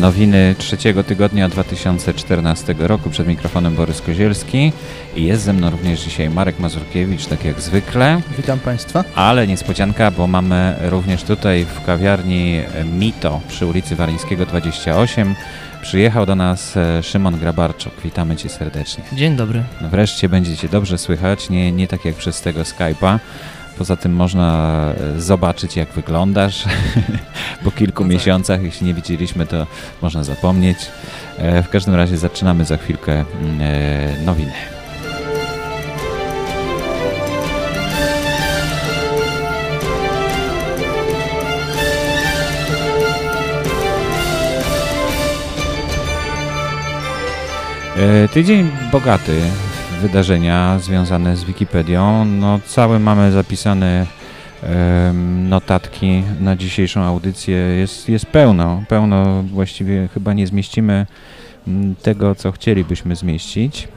Nowiny trzeciego tygodnia 2014 roku. Przed mikrofonem Borys Kozielski. I jest ze mną również dzisiaj Marek Mazurkiewicz, tak jak zwykle. Witam Państwa. Ale niespodzianka, bo mamy również tutaj w kawiarni Mito przy ulicy Warińskiego 28 Przyjechał do nas e, Szymon Grabarczuk. Witamy Cię serdecznie. Dzień dobry. Wreszcie będzie Cię dobrze słychać, nie, nie tak jak przez tego Skype'a. Poza tym można e, zobaczyć, jak wyglądasz. po kilku no tak. miesiącach, jeśli nie widzieliśmy, to można zapomnieć. E, w każdym razie zaczynamy za chwilkę mm, nowiny. E, tydzień bogaty wydarzenia związane z Wikipedią. No, cały mamy zapisane notatki na dzisiejszą audycję. Jest, jest pełno, pełno. Właściwie chyba nie zmieścimy mm, tego, co chcielibyśmy zmieścić.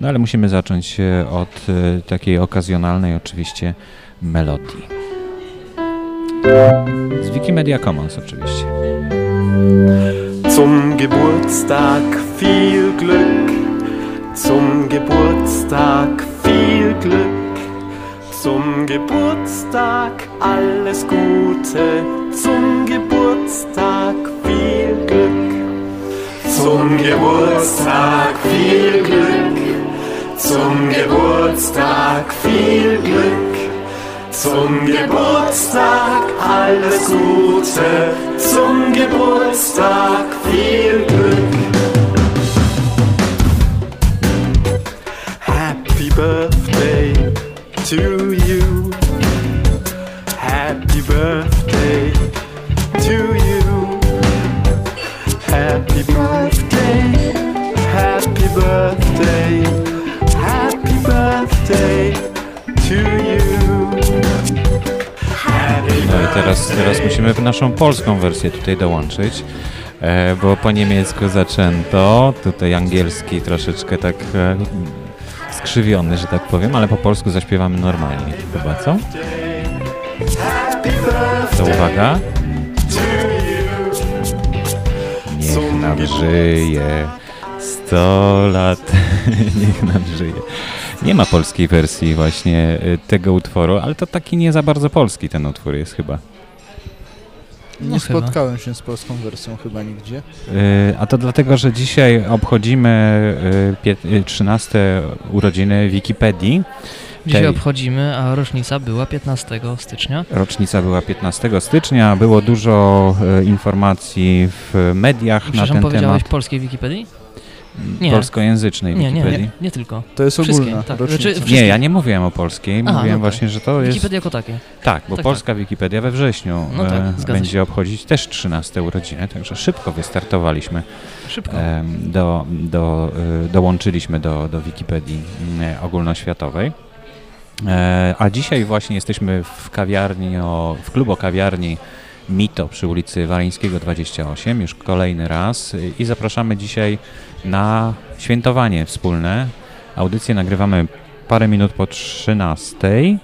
No ale musimy zacząć od e, takiej okazjonalnej oczywiście melodii. Z Wikimedia Commons oczywiście. Zum Geburtstag viel Glück, zum Geburtstag viel Glück, zum Geburtstag alles Gute, zum Geburtstag viel Glück, zum Geburtstag viel Glück, zum Geburtstag viel Glück. Zum Geburtstag alles Gute, zum Geburtstag viel Glück. Happy Birthday to you. Happy Birthday to you. Happy Birthday, Happy Birthday, Happy Birthday to you. No i teraz, teraz musimy naszą polską wersję tutaj dołączyć, e, bo po niemiecku zaczęto, tutaj angielski troszeczkę tak e, skrzywiony, że tak powiem, ale po polsku zaśpiewamy normalnie chyba, co? To uwaga. Niech nam żyje 100 lat, niech nam żyje. Nie ma polskiej wersji właśnie y, tego utworu, ale to taki nie za bardzo polski ten utwór jest chyba. Nie no spotkałem się z polską wersją chyba nigdzie. Yy, a to dlatego, że dzisiaj obchodzimy yy, 13 urodziny Wikipedii. Dzisiaj tej... obchodzimy, a rocznica była 15 stycznia. Rocznica była 15 stycznia, było dużo y, informacji w mediach na ten temat. powiedziałeś polskiej Wikipedii? Nie. polskojęzycznej nie, Wikipedii? Nie, nie, nie tylko. To jest ogólna tak. znaczy, Nie, ja nie mówiłem o polskiej, Aha, mówiłem no tak. właśnie, że to jest... Wikipedia jako takie. Tak, bo tak, polska tak. Wikipedia we wrześniu no tak, e, będzie się. obchodzić też 13 urodziny, także szybko wystartowaliśmy. Szybko. E, do, do, e, dołączyliśmy do, do Wikipedii e, ogólnoświatowej. E, a dzisiaj właśnie jesteśmy w kawiarni, o, w klubu kawiarni Mito przy ulicy Walińskiego 28, już kolejny raz i zapraszamy dzisiaj na świętowanie wspólne. Audycję nagrywamy parę minut po 13.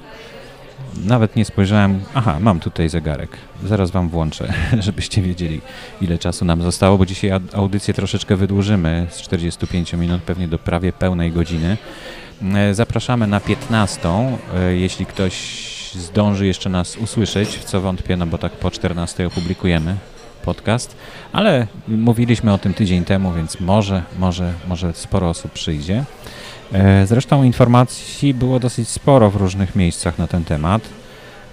Nawet nie spojrzałem. Aha, mam tutaj zegarek. Zaraz Wam włączę, żebyście wiedzieli, ile czasu nam zostało, bo dzisiaj audycję troszeczkę wydłużymy z 45 minut, pewnie do prawie pełnej godziny. E, zapraszamy na 15. E, jeśli ktoś zdąży jeszcze nas usłyszeć, w co wątpię, no bo tak po 14 opublikujemy podcast, ale mówiliśmy o tym tydzień temu, więc może, może, może sporo osób przyjdzie. E, zresztą informacji było dosyć sporo w różnych miejscach na ten temat.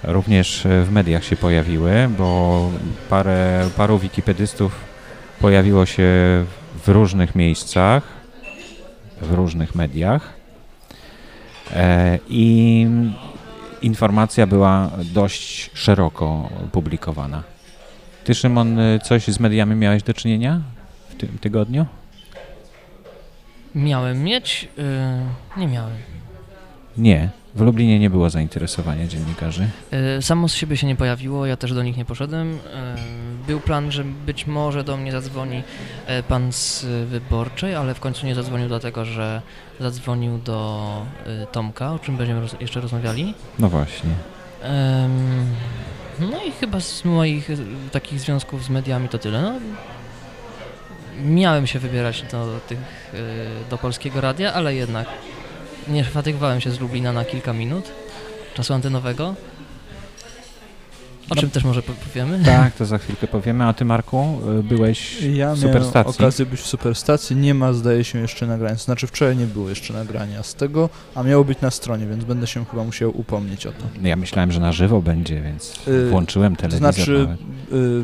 Również w mediach się pojawiły, bo parę, paru wikipedystów pojawiło się w różnych miejscach, w różnych mediach. E, I informacja była dość szeroko publikowana. Ty, Szymon, coś z mediami miałeś do czynienia w tym tygodniu? Miałem mieć? Yy, nie miałem. Nie. W Lublinie nie było zainteresowania dziennikarzy. Yy, samo z siebie się nie pojawiło, ja też do nich nie poszedłem. Yy, był plan, że być może do mnie zadzwoni yy, pan z wyborczej, ale w końcu nie zadzwonił dlatego, że zadzwonił do yy, Tomka, o czym będziemy roz jeszcze rozmawiali. No właśnie. No i chyba z moich takich związków z mediami to tyle. No, miałem się wybierać do, tych, y, do polskiego radia, ale jednak nie fatygowałem się z Lublina na kilka minut czasu antenowego. O No. czym też może po- powiemy? Tak, to za chwilkę powiemy. A ty, Marku, y, byłeś Ja w miałem Superstacji? okazję być w Superstacji, nie ma zdaje się jeszcze nagrania, to znaczy wczoraj nie było jeszcze nagrania z tego, a miało być na stronie, więc będę się chyba musiał upomnieć o to. Ja myślałem, że na żywo będzie, więc Y, włączyłem To telewizor znaczy, y,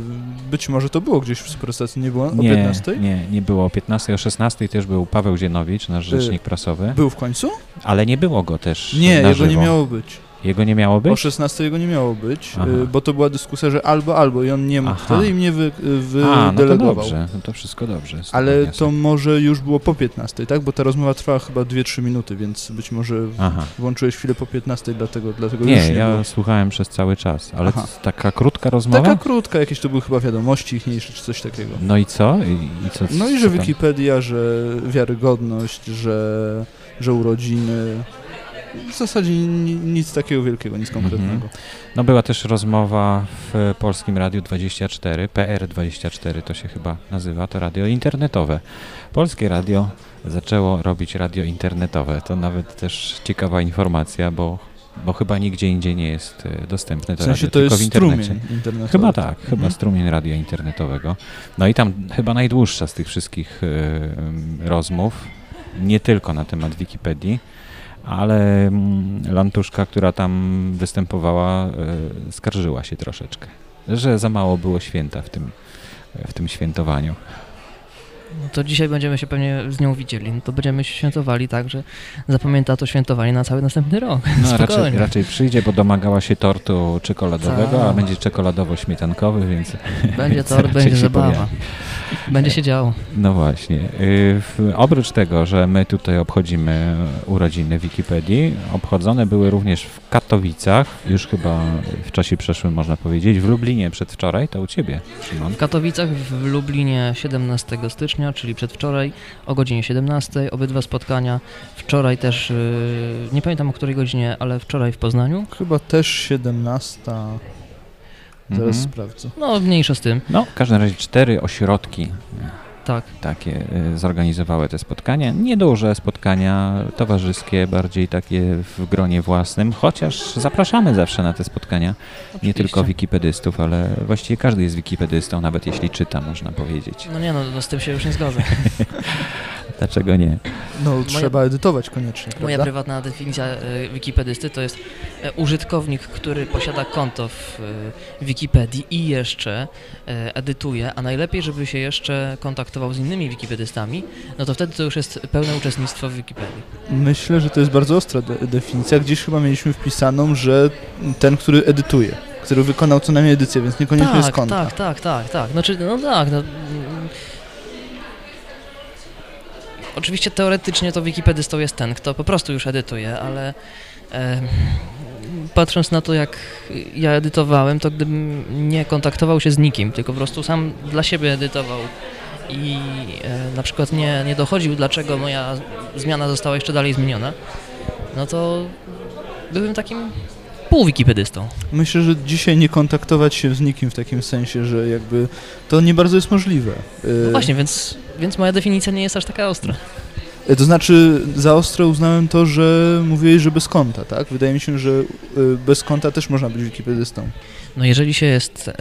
być może to było gdzieś w Superstacji, nie było o Nie, 15? nie, nie było o 15, o 16 też był Paweł Zienowicz, nasz rzecznik prasowy, Był w końcu? ale nie było go też Nie, na jego nie żywo. miało być. Jego nie miało O być? 16 jego nie miało być, Aha. y, bo to była dyskusja, że albo, albo i on nie mógł Aha. wtedy i mnie wy, y, no to wydelegował. dobrze, no to wszystko dobrze. Ale wniosek. to może już było po 15, tak? Bo ta rozmowa trwała chyba 2-3 minuty, więc być może Aha. włączyłeś chwilę po 15, dlatego, dlatego już Nie, nie ja było. słuchałem przez cały czas, ale taka krótka rozmowa? Taka krótka, jakieś to były chyba wiadomości ichniejsze czy coś takiego. No i co? I, i co No i że? Wikipedia, że wiarygodność, że, że urodziny. W zasadzie ni- nic takiego wielkiego, nic konkretnego. Mhm. No była też rozmowa w Polskim Radiu 24, PR24 to się chyba nazywa, to radio internetowe. Polskie Radio zaczęło robić radio internetowe. To nawet też ciekawa informacja, bo, bo chyba nigdzie indziej nie jest e, dostępne to W sensie radio, to tylko jest w internecie. Chyba tak, chyba Mhm. strumień radia internetowego. No i tam chyba najdłuższa z tych wszystkich em, rozmów, nie tylko na temat Wikipedii, ale mm, Lantuszka, która tam występowała, e, skarżyła się troszeczkę, że za mało było święta w tym, w tym świętowaniu. No to dzisiaj będziemy się pewnie z nią widzieli. No to będziemy się świętowali tak, że zapamięta to świętowanie na cały następny rok. No raczej, raczej przyjdzie, bo domagała się tortu czekoladowego, a Tak. będzie czekoladowo-śmietankowy, więc Będzie tort, będzie zabawa. pojawi. Będzie się działo. No właśnie. Y, Oprócz tego, że my tutaj obchodzimy urodziny Wikipedii, obchodzone były również w Katowicach, już chyba w czasie przeszłym można powiedzieć, w Lublinie przedwczoraj, to u Ciebie, Szymon. W Katowicach, w Lublinie 17 stycznia, czyli przedwczoraj o godzinie 17. Obydwa spotkania. Wczoraj też, yy, nie pamiętam o której godzinie, ale wczoraj w Poznaniu. Chyba też 17. Zaraz Mhm. sprawdzę. No, mniejsza z tym. No, w każdym razie cztery ośrodki Tak. takie y, zorganizowały te spotkania. Nieduże spotkania towarzyskie, bardziej takie w gronie własnym, chociaż zapraszamy zawsze na te spotkania. Nie Oczywiście. tylko wikipedystów, ale właściwie każdy jest wikipedystą, nawet jeśli czyta, można powiedzieć. No nie no, no z tym się już nie zgodzę. Dlaczego nie? No, trzeba edytować koniecznie, Moja prawda? prywatna definicja e, wikipedysty to jest e, użytkownik, który posiada konto w e, Wikipedii i jeszcze e, edytuje, a najlepiej, żeby się jeszcze kontaktował z innymi wikipedystami, no to wtedy to już jest pełne uczestnictwo w Wikipedii. Myślę, że to jest bardzo ostra de- definicja. Gdzieś chyba mieliśmy wpisaną, że ten, który edytuje, który wykonał co najmniej edycję, więc niekoniecznie jest Tak, konta. tak, tak, tak, tak. Znaczy, no tak, no, mm, Oczywiście teoretycznie to wikipedystą jest ten, kto po prostu już edytuje, ale e, patrząc na to, jak ja edytowałem, to gdybym nie kontaktował się z nikim, tylko po prostu sam dla siebie edytował i e, na przykład nie, nie dochodził, dlaczego moja zmiana została jeszcze dalej zmieniona, no to byłem takim półwikipedystą. Myślę, że dzisiaj nie kontaktować się z nikim w takim sensie, że jakby to nie bardzo jest możliwe. Y, No właśnie, więc, więc moja definicja nie jest aż taka ostra. y, To znaczy, za ostre uznałem to, że mówiłeś, że bez konta, tak? Wydaje mi się, że bez konta też można być wikipedystą. No jeżeli się jest...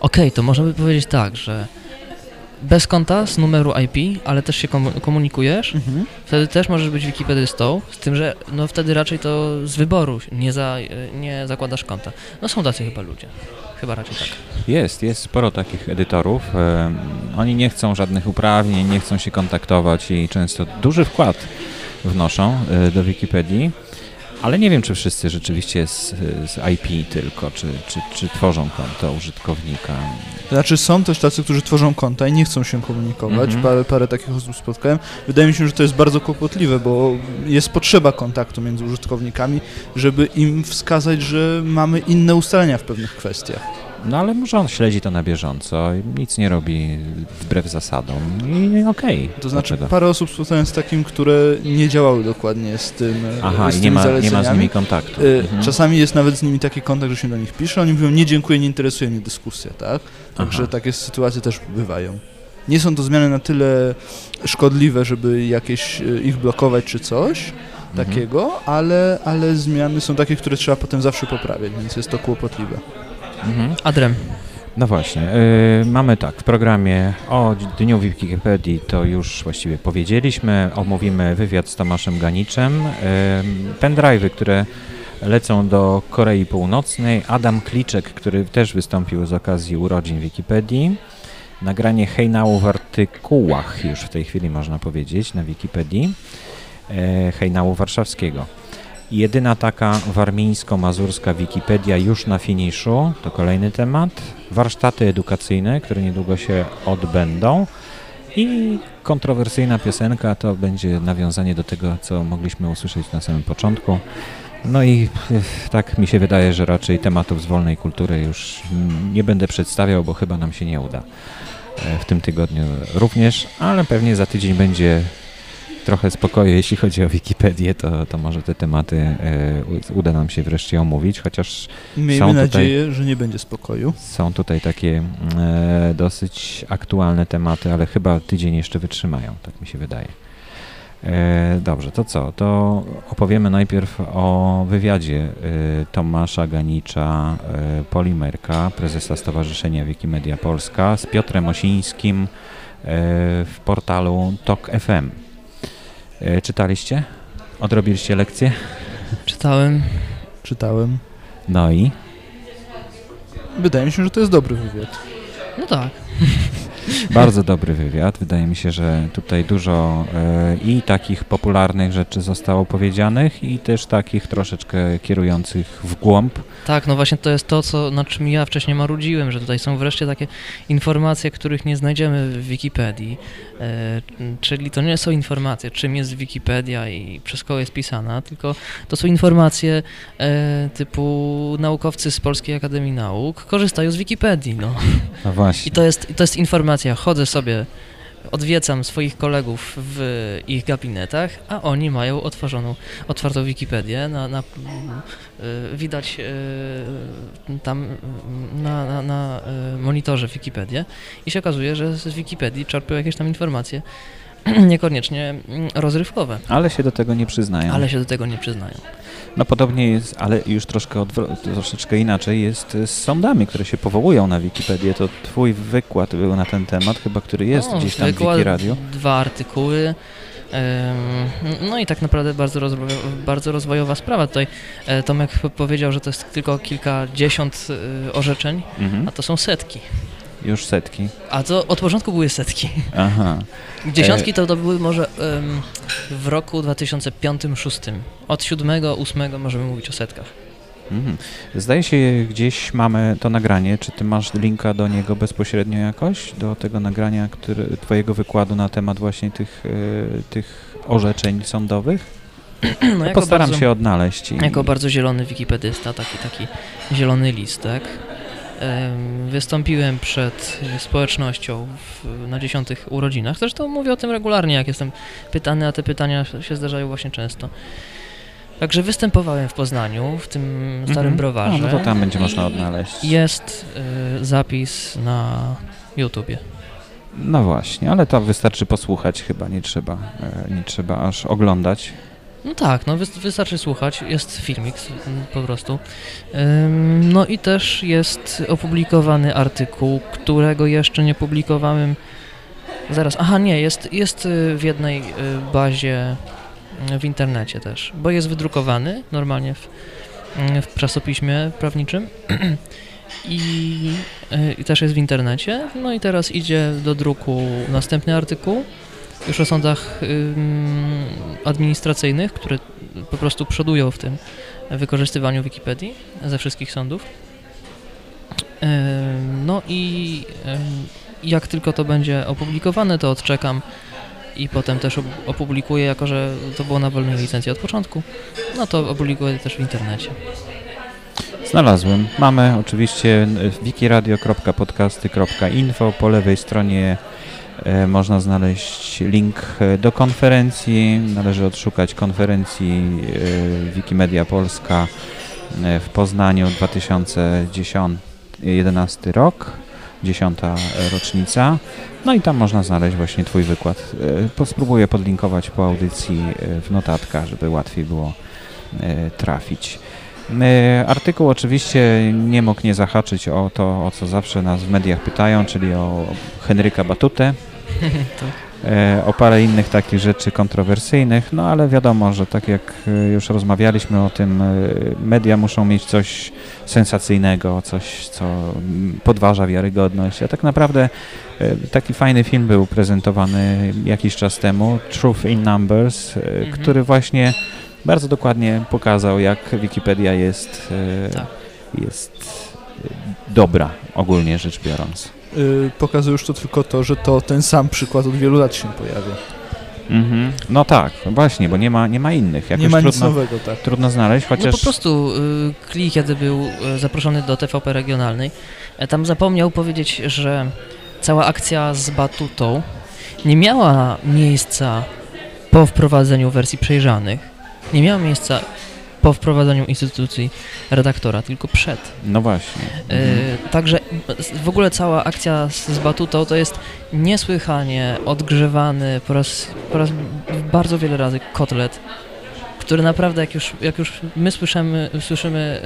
Okej, to można by powiedzieć tak, że bez konta z numeru IP, ale też się komu- komunikujesz, wtedy też możesz być wikipedystą, z tym, że no wtedy raczej to z wyboru nie, za, nie zakładasz konta. No są tacy chyba ludzie. Chyba raczej tak. Jest, jest sporo takich edytorów. Oni nie chcą żadnych uprawnień, nie chcą się kontaktować i często duży wkład wnoszą e, do Wikipedii, ale nie wiem, czy wszyscy rzeczywiście z, z IP tylko, czy, czy, czy tworzą konto użytkownika. Znaczy, są też tacy, którzy tworzą konta i nie chcą się komunikować. Mhm. Parę, parę takich osób spotkałem. Wydaje mi się, że to jest bardzo kłopotliwe, bo jest potrzeba kontaktu między użytkownikami, żeby im wskazać, że mamy inne ustalenia w pewnych kwestiach. No ale może on śledzi to na bieżąco, i nic nie robi wbrew zasadom i okej. To znaczy, dlaczego? parę osób spotkałem z takim, które nie działały dokładnie z tym. e, Aha, z i nie ma, nie ma z nimi kontaktu. E, Mhm. Czasami jest nawet z nimi taki kontakt, że się do nich pisze, oni mówią nie dziękuję, nie interesuje mnie dyskusja, tak? Także Aha. takie sytuacje też bywają. Nie są to zmiany na tyle szkodliwe, żeby jakieś e, ich blokować czy coś Mhm. takiego, ale, ale zmiany są takie, które trzeba potem zawsze poprawiać, więc jest to kłopotliwe. Mhm. Adrem. No właśnie, y, mamy tak, w programie o Dniu Wikipedii to już właściwie powiedzieliśmy, omówimy wywiad z Tomaszem Ganiczem, y, pendrive'y, które lecą do Korei Północnej, Adam Kliczek, który też wystąpił z okazji urodzin Wikipedii, nagranie hejnału w artykułach już w tej chwili można powiedzieć na Wikipedii, e, hejnału warszawskiego. Jedyna taka warmińsko-mazurska Wikipedia już na finiszu, to kolejny temat. Warsztaty edukacyjne, które niedługo się odbędą. I kontrowersyjna piosenka to będzie nawiązanie do tego, co mogliśmy usłyszeć na samym początku. No i tak mi się wydaje, że raczej tematów z wolnej kultury już nie będę przedstawiał, bo chyba nam się nie uda e, w tym tygodniu również, ale pewnie za tydzień będzie trochę spokoju, jeśli chodzi o Wikipedię, to, to może te tematy e, uda nam się wreszcie omówić, chociaż Miejmy Są tutaj- nadzieję, że nie będzie spokoju. są tutaj takie e, dosyć aktualne tematy, ale chyba tydzień jeszcze wytrzymają, tak mi się wydaje. E, dobrze, to co? To opowiemy najpierw o wywiadzie e, Tomasza Ganicza, e, Polimerka, prezesa Stowarzyszenia Wikimedia Polska z Piotrem Osińskim e, w portalu TOK FM. E, czytaliście? Odrobiliście lekcję? Czytałem. Czytałem. No i? Wydaje mi się, że to jest dobry wywiad. No tak. Bardzo dobry wywiad. Wydaje mi się, że tutaj dużo e, i takich popularnych rzeczy zostało powiedzianych, i też takich troszeczkę kierujących w głąb. Tak, no właśnie to jest to, co, nad czym ja wcześniej marudziłem, że tutaj są wreszcie takie informacje, których nie znajdziemy w Wikipedii. E, czyli to nie są informacje, czym jest Wikipedia i przez kogo jest pisana, tylko to są informacje e, typu naukowcy z Polskiej Akademii Nauk korzystają z Wikipedii. No. No właśnie. I to jest, to jest informacja, chodzę sobie, odwiedzam swoich kolegów w ich gabinetach, a oni mają otworzoną, otwartą Wikipedię, na, na, y, widać y, tam y, na, na, na monitorze Wikipedię i się okazuje, że z Wikipedii czerpią jakieś tam informacje, niekoniecznie mm, rozrywkowe, Ale się do tego nie przyznają. ale się do tego nie przyznają. No podobnie jest, ale już troszkę troszeczkę inaczej jest z sądami, które się powołują na Wikipedię. To twój wykład był na ten temat, chyba który jest No, gdzieś tam w wykład, Wikiradiu. Dwa artykuły. No i tak naprawdę bardzo, rozwojowa, bardzo rozwojowa sprawa. Tutaj e, Tomek powiedział, że to jest tylko kilkadziesiąt e, orzeczeń, Mhm. a to są setki. Już setki. A to od początku były setki. Aha. Dziesiątki to, to były może em, w roku 2005-2006. Od 7-8 możemy mówić o setkach. Mhm. Zdaje się, gdzieś mamy to nagranie. Czy ty masz linka do niego bezpośrednio jakoś? Do tego nagrania, który, twojego wykładu na temat właśnie tych, e, tych orzeczeń sądowych? No, postaram bardzo- się odnaleźć. I... Jako bardzo zielony wikipedysta, taki, taki zielony listek, em, wystąpiłem przed społecznością w, na dziesiątych urodzinach. Zresztą mówię o tym regularnie, jak jestem pytany, a te pytania się zdarzają właśnie często. Także występowałem w Poznaniu, w tym starym Mhm. browarze. No, no to tam będzie można odnaleźć. Jest y, zapis na YouTubie. No właśnie, ale to wystarczy posłuchać chyba, nie trzeba, e, nie trzeba aż oglądać. No tak, no wys- wystarczy słuchać, jest filmik po prostu. No i też jest opublikowany artykuł, którego jeszcze nie publikowałem. Zaraz, aha nie, jest, jest y, w jednej y, bazie y, w internecie też, bo jest wydrukowany normalnie w, w czasopiśmie prawniczym i, i też jest w internecie. No i teraz idzie do druku następny artykuł już o sądach administracyjnych, które po prostu przodują w tym wykorzystywaniu Wikipedii ze wszystkich sądów. No i jak tylko to będzie opublikowane, to odczekam i potem też op- opublikuję, jako że to było na wolnej licencji od początku, no to opublikuję też w internecie. Znalazłem. Mamy oczywiście e, wikiradio.podcasty.info. Po lewej stronie można znaleźć link e, do konferencji. Należy odszukać konferencji e, Wikimedia Polska e, w Poznaniu 2010-2011 rok. dziesiąta e, rocznica. No i tam można znaleźć właśnie Twój wykład. E, Spróbuję podlinkować po audycji e, w notatkach, żeby łatwiej było e, trafić. E, Artykuł oczywiście nie mógł nie zahaczyć o to, o co zawsze nas w mediach pytają, czyli o Henryka Batutę, e, o parę innych takich rzeczy kontrowersyjnych, no ale wiadomo, że tak jak e, już rozmawialiśmy o tym, media muszą mieć coś sensacyjnego, coś, co podważa wiarygodność, a tak naprawdę taki fajny film był prezentowany jakiś czas temu, Truth in Numbers, Mhm. który właśnie bardzo dokładnie pokazał, jak Wikipedia jest, e, Tak. jest e, dobra, ogólnie rzecz biorąc. Y, pokazuje już to tylko to, że to ten sam przykład od wielu lat się pojawia. Mhm. No tak, właśnie, bo nie ma, nie ma innych. Jakoś nie ma nic trudno, nowego, tak. trudno znaleźć, chociaż... No po prostu y, Kli, kiedy był y, zaproszony do TVP regionalnej, e, tam zapomniał powiedzieć, że cała akcja z Batutą nie miała miejsca po wprowadzeniu wersji przejrzanych, nie miała miejsca po wprowadzeniu instytucji redaktora, tylko przed. No właśnie. Y, Także w ogóle cała akcja z, z Batutą to jest niesłychanie odgrzewany po raz, po raz bardzo wiele razy kotlet, który naprawdę jak już, jak już my słyszymy, słyszymy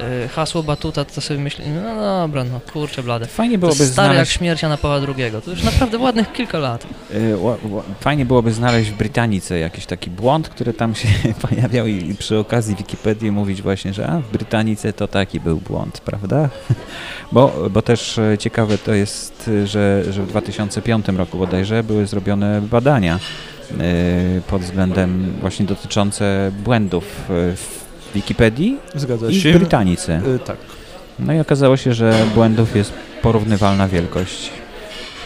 y, y, hasło Batuta, to sobie myślimy, no dobra, no kurczę blade. Fajnie To byłoby jest stary jak znaleźć... śmierć Jana Pawła II. To już naprawdę ładnych kilka lat. ła- Fajnie byłoby znaleźć w Brytanice jakiś taki błąd, który tam się pojawiał i, i przy okazji Wikipedii mówić właśnie, że a, w Brytanice to taki był błąd, prawda? Bo, bo też e, ciekawe to jest, e, że, że w 2005 roku bodajże były zrobione badania e, pod względem właśnie dotyczące błędów e, w Wikipedii Zgadza i się. Brytanice. Y, tak. No i okazało się, że błędów jest porównywalna wielkość.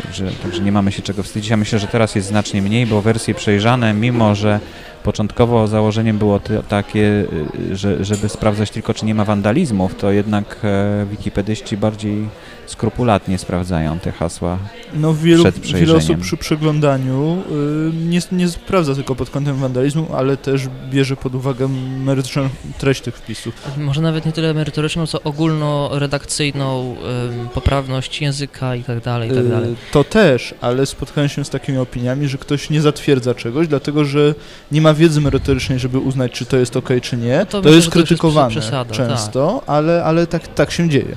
Także, także nie mamy się czego wstydzić. Ja myślę, że teraz jest znacznie mniej, bo wersje przejrzane, mimo że początkowo założeniem było takie, y, że, żeby sprawdzać tylko, czy nie ma wandalizmów, to jednak e, wikipedyści bardziej skrupulatnie sprawdzają te hasła. No wielu, Przed wiele przejrzeniem. osób przy przeglądaniu y, nie, nie sprawdza tylko pod kątem wandalizmu, ale też bierze pod uwagę merytoryczną treść tych wpisów. Może nawet nie tyle merytoryczną, co ogólnoredakcyjną ym, poprawność języka i tak dalej, i tak dalej. Y, To też, ale spotkałem się z takimi opiniami, że ktoś nie zatwierdza czegoś, dlatego że nie ma wiedzy merytorycznej, żeby uznać, czy to jest ok, czy nie. No to to, myślę, jest że to jest krytykowane przesada, często, ale, ale tak, tak się dzieje.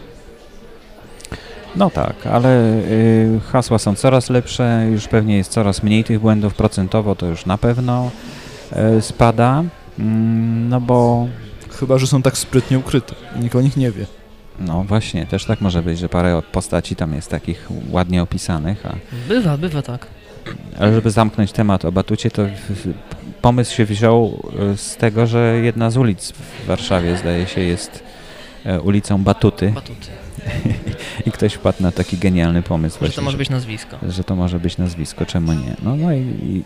No tak, ale y, hasła są coraz lepsze, już pewnie jest coraz mniej tych błędów, procentowo to już na pewno e, spada, mm, no bo Chyba, że są tak sprytnie ukryte nikt o nich nie wie. No właśnie, też tak może być, że parę postaci tam jest takich ładnie opisanych, a, Bywa, bywa tak. ale żeby zamknąć temat o Batucie, to pomysł się wziął e, z tego, że jedna z ulic w Warszawie, zdaje się, jest e, ulicą Batuty Batuty. i ktoś wpadł na taki genialny pomysł Że właśnie, to może być nazwisko. że to może być nazwisko, czemu nie? No, no i, i,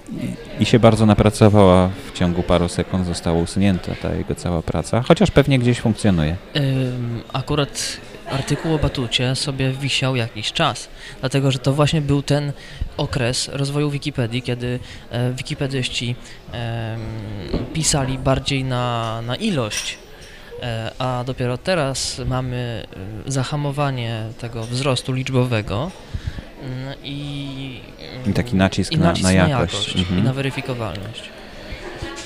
i się bardzo napracowała, w ciągu paru sekund została usunięta ta jego cała praca, chociaż pewnie gdzieś funkcjonuje. Ym, akurat artykuł o Batucie sobie wisiał jakiś czas, dlatego że to właśnie był ten okres rozwoju Wikipedii, kiedy e, wikipedyści em, pisali bardziej na, na ilość, e, a dopiero teraz mamy e, zahamowanie tego wzrostu liczbowego mm, i, I taki nacisk, i na, nacisk na na jakość. jakość Mhm. i na weryfikowalność.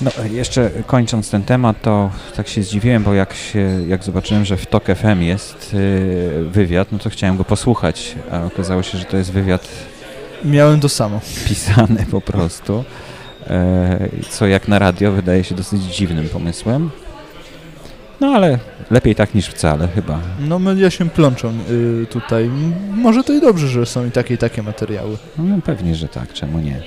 No, jeszcze kończąc ten temat, to tak się zdziwiłem, bo jak, się, jak zobaczyłem, że w TOK FM jest wywiad, no to chciałem go posłuchać, a okazało się, że to jest wywiad Miałem to samo. pisany po prostu, e, co jak na radio wydaje się dosyć dziwnym pomysłem. No ale lepiej tak niż wcale chyba. No media się plączą y, tutaj. Może to i dobrze, że są i takie i takie materiały. No pewnie, że tak, czemu nie.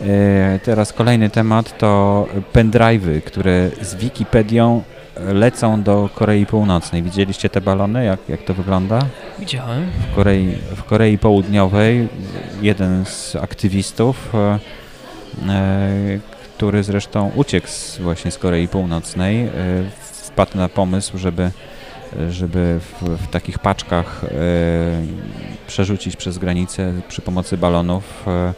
E, teraz kolejny temat to pendrive'y, które z Wikipedią lecą do Korei Północnej. Widzieliście te balony, jak, jak to wygląda? Widziałem. W Korei, w Korei Południowej jeden z aktywistów, e, e, który zresztą uciekł z, właśnie z Korei Północnej, e, wpadł na pomysł, żeby, żeby w, w takich paczkach e, przerzucić przez granicę przy pomocy balonów e,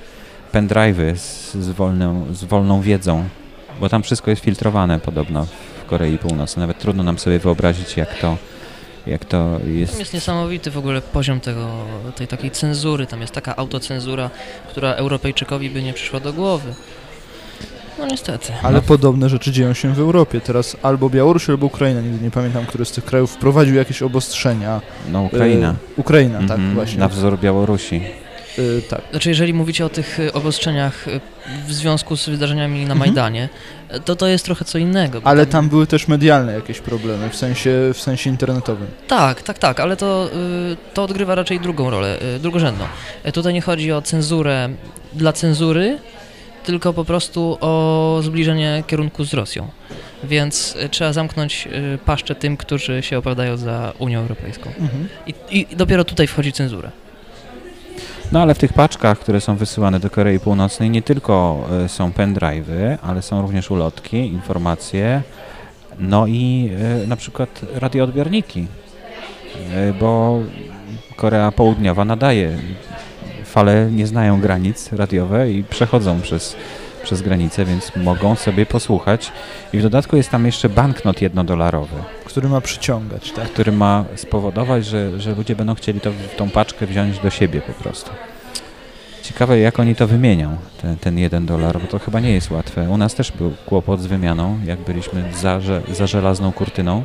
pendrive'y z, z, wolną, z wolną wiedzą, bo tam wszystko jest filtrowane podobno w Korei Północnej. Nawet trudno nam sobie wyobrazić, jak to jak to Tam jest... jest niesamowity w ogóle poziom tego, tej takiej cenzury, tam jest taka autocenzura, która Europejczykowi by nie przyszła do głowy. No niestety. Ale No. podobne rzeczy dzieją się w Europie. Teraz albo Białoruś, albo Ukraina, nigdy nie pamiętam, który z tych krajów wprowadził jakieś obostrzenia. No, Ukraina. E, Ukraina, tak, Mhm, właśnie. Na wzór Białorusi. E, tak. Znaczy, jeżeli mówicie o tych y, obostrzeniach y, w związku z wydarzeniami na Mhm. Majdanie, y, to to jest trochę co innego. Ale tam były też medialne jakieś problemy, w sensie, w sensie internetowym. Tak, tak, tak, ale to, y, to odgrywa raczej drugą rolę, y, drugorzędną. Y, Tutaj nie chodzi o cenzurę dla cenzury, tylko po prostu o zbliżenie kierunku z Rosją. Więc y, trzeba zamknąć y, paszczę tym, którzy się opowiadają za Unią Europejską. Mhm. I, I dopiero tutaj wchodzi cenzura. No ale w tych paczkach, które są wysyłane do Korei Północnej nie tylko e, są pendrive'y, ale są również ulotki, informacje, no i e, na przykład radioodbiorniki, E, bo Korea Południowa nadaje, fale nie znają granic radiowe i przechodzą przez, przez granicę, więc mogą sobie posłuchać i w dodatku jest tam jeszcze banknot jednodolarowy Który ma przyciągać, tak? który ma spowodować, że, że ludzie będą chcieli to, tą paczkę wziąć do siebie po prostu. Ciekawe, jak oni to wymienią, ten, ten jeden dolar, bo to chyba nie jest łatwe. U nas też był kłopot z wymianą, jak byliśmy za, za żelazną kurtyną.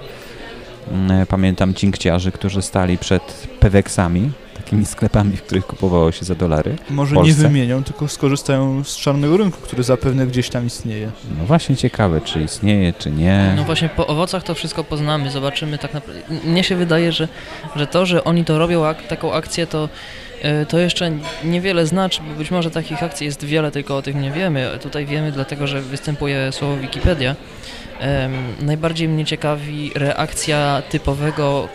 Mm, Pamiętam cinkciarzy, którzy stali przed peweksami, takimi sklepami, w których kupowało się za dolary. Może nie wymienią, tylko skorzystają z czarnego rynku, który zapewne gdzieś tam istnieje. No właśnie ciekawe, czy istnieje, czy nie. No właśnie po owocach to wszystko poznamy, zobaczymy tak naprawdę. Mnie się wydaje, że, że to, że oni to robią ak- taką akcję, to, y, to jeszcze niewiele znaczy, bo być może takich akcji jest wiele, tylko o tych nie wiemy. Tutaj wiemy dlatego, że występuje słowo Wikipedia. Em, najbardziej mnie ciekawi reakcja typowego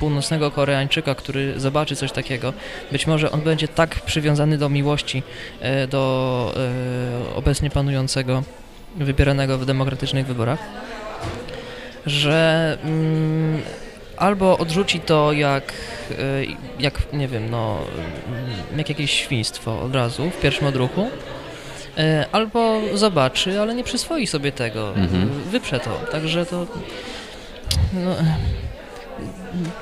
północnego Koreańczyka, który zobaczy coś takiego. Być może on będzie tak przywiązany do miłości e, do e, obecnie panującego, wybieranego w demokratycznych wyborach, że mm, albo odrzuci to jak, e, jak nie wiem, no, mm, jak jakieś świństwo od razu w pierwszym odruchu, albo zobaczy, ale nie przyswoi sobie tego, Mhm. wyprze to. Także to, no,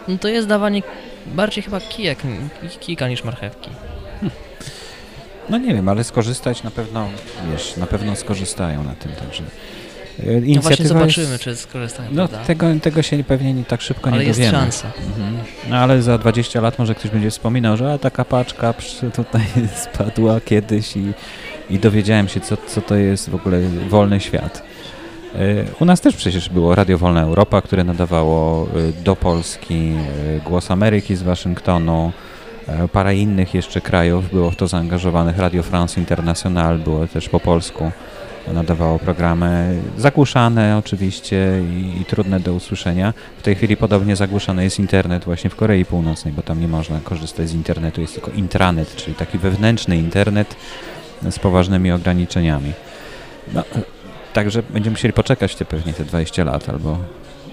no to jest dawanie bardziej chyba kijek, kijka niż marchewki. No nie wiem, ale skorzystać na pewno, wiesz, na pewno skorzystają na tym, także... e, No właśnie inicjatywa zobaczymy, jest- czy skorzystają, No prawda? tego, tego się pewnie nie tak szybko Ale nie jest dowiemy. szansa. Mhm. No ale za 20 lat może ktoś będzie wspominał, że a, taka paczka tutaj spadła kiedyś i, i dowiedziałem się, co, co to jest w ogóle wolny świat. U nas też przecież było Radio Wolna Europa, które nadawało e, do Polski, e, Głos Ameryki z Waszyngtonu, e, parę innych jeszcze krajów było w to zaangażowanych. Radio France International było też po polsku, nadawało programy zagłuszane oczywiście i, i trudne do usłyszenia. W tej chwili podobnie zagłuszany jest internet właśnie w Korei Północnej, bo tam nie można korzystać z internetu, jest tylko intranet, czyli taki wewnętrzny internet z poważnymi ograniczeniami. No, także będziemy musieli poczekać te pewnie te 20 lat albo,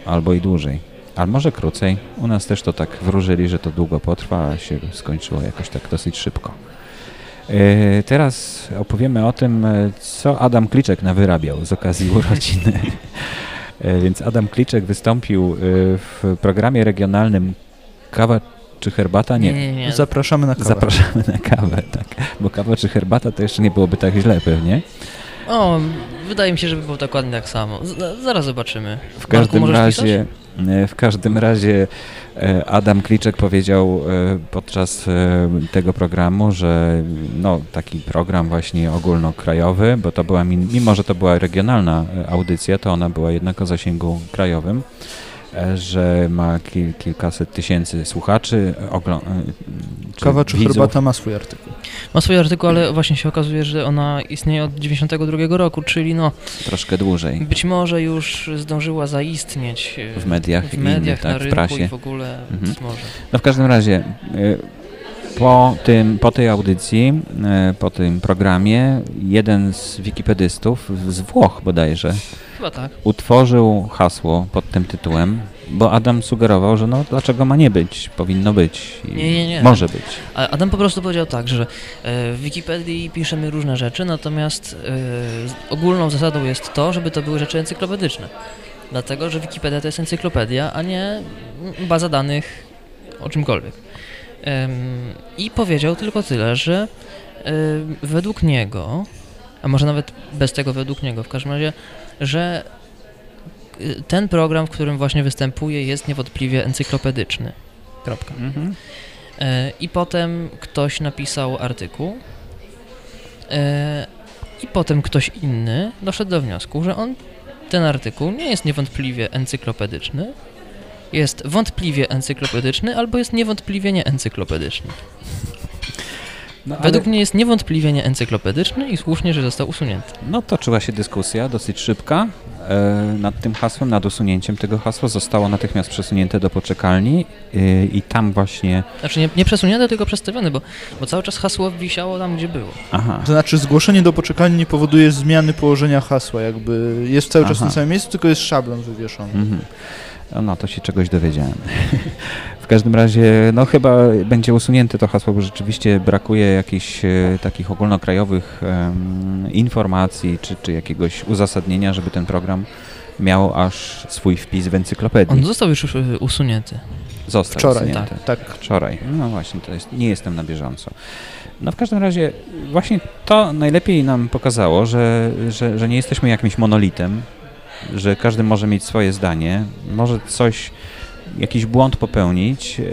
albo i dłużej. Ale może krócej. U nas też to tak wróżyli, że to długo potrwa, a się skończyło jakoś tak dosyć szybko. E, Teraz opowiemy o tym, e, co Adam Kliczek nawyrabiał z okazji urodziny. E, Więc Adam Kliczek wystąpił w programie regionalnym Kawa czy herbata? Nie, Nie. nie, nie. Zapraszamy na kawę. Zapraszamy na kawę, tak. Bo kawa czy herbata to jeszcze nie byłoby tak źle pewnie. O, wydaje mi się, że by było dokładnie tak samo. Z, zaraz zobaczymy. W każdym możesz razie, e, w każdym razie e, Adam Kliczek powiedział e, podczas tego programu, że no, taki program właśnie ogólnokrajowy, bo to była, mimo że to była regionalna audycja, to ona była jednak o zasięgu krajowym, że ma kil, kilkaset tysięcy słuchaczy, czy Kawa czy widzów. herbata ma swój artykuł. Ma swój artykuł, ale właśnie się okazuje, że ona istnieje od 92 roku, czyli no troszkę dłużej być może już zdążyła zaistnieć e, w mediach, w i mediach na tak, w rynku prasie. i w ogóle, Mhm. więc może. No w każdym razie y, po, tym, po tej audycji, y, po tym programie, jeden z wikipedystów z Włoch bodajże Chyba tak. utworzył hasło pod tym tytułem, bo Adam sugerował, że no dlaczego ma nie być, powinno być i Nie, nie, nie. może być. Adam po prostu powiedział tak, że e, w Wikipedii piszemy różne rzeczy, natomiast e, ogólną zasadą jest to, żeby to były rzeczy encyklopedyczne. Dlatego, że Wikipedia to jest encyklopedia, a nie baza danych o czymkolwiek. I powiedział tylko tyle, że em, według niego, a może nawet bez tego według niego, w każdym razie, że ten program, w którym właśnie występuje, jest niewątpliwie encyklopedyczny. Kropka. Mhm. E, I potem ktoś napisał artykuł. e, I potem ktoś inny doszedł do wniosku, że on, ten artykuł nie jest niewątpliwie encyklopedyczny, jest wątpliwie encyklopedyczny albo jest niewątpliwie nieencyklopedyczny. No, ale- Według mnie jest niewątpliwie nieencyklopedyczny i słusznie, że został usunięty. No toczyła się dyskusja dosyć szybka nad tym hasłem, nad usunięciem tego hasła. Zostało natychmiast przesunięte do poczekalni e, i tam właśnie... Znaczy nie, nie przesunięte, tylko przestawione, bo, bo cały czas hasło wisiało tam, gdzie było. Aha, To znaczy zgłoszenie do poczekalni nie powoduje zmiany położenia hasła, jakby jest cały czas w Aha. tym samym miejscu, tylko jest szablon wywieszony. Mhm. No to się czegoś dowiedziałem. w każdym razie, no chyba będzie usunięte to hasło, bo rzeczywiście brakuje jakichś e, takich ogólnokrajowych em, informacji, czy, czy jakiegoś uzasadnienia, żeby ten program miał aż swój wpis w encyklopedii. On został już y, usunięty. Został Wczoraj, usunięty. tak. Wczoraj. No właśnie, to jest, nie jestem na bieżąco. No w każdym razie właśnie to najlepiej nam pokazało, że, że, że nie jesteśmy jakimś monolitem, że każdy może mieć swoje zdanie, może coś, jakiś błąd popełnić, e,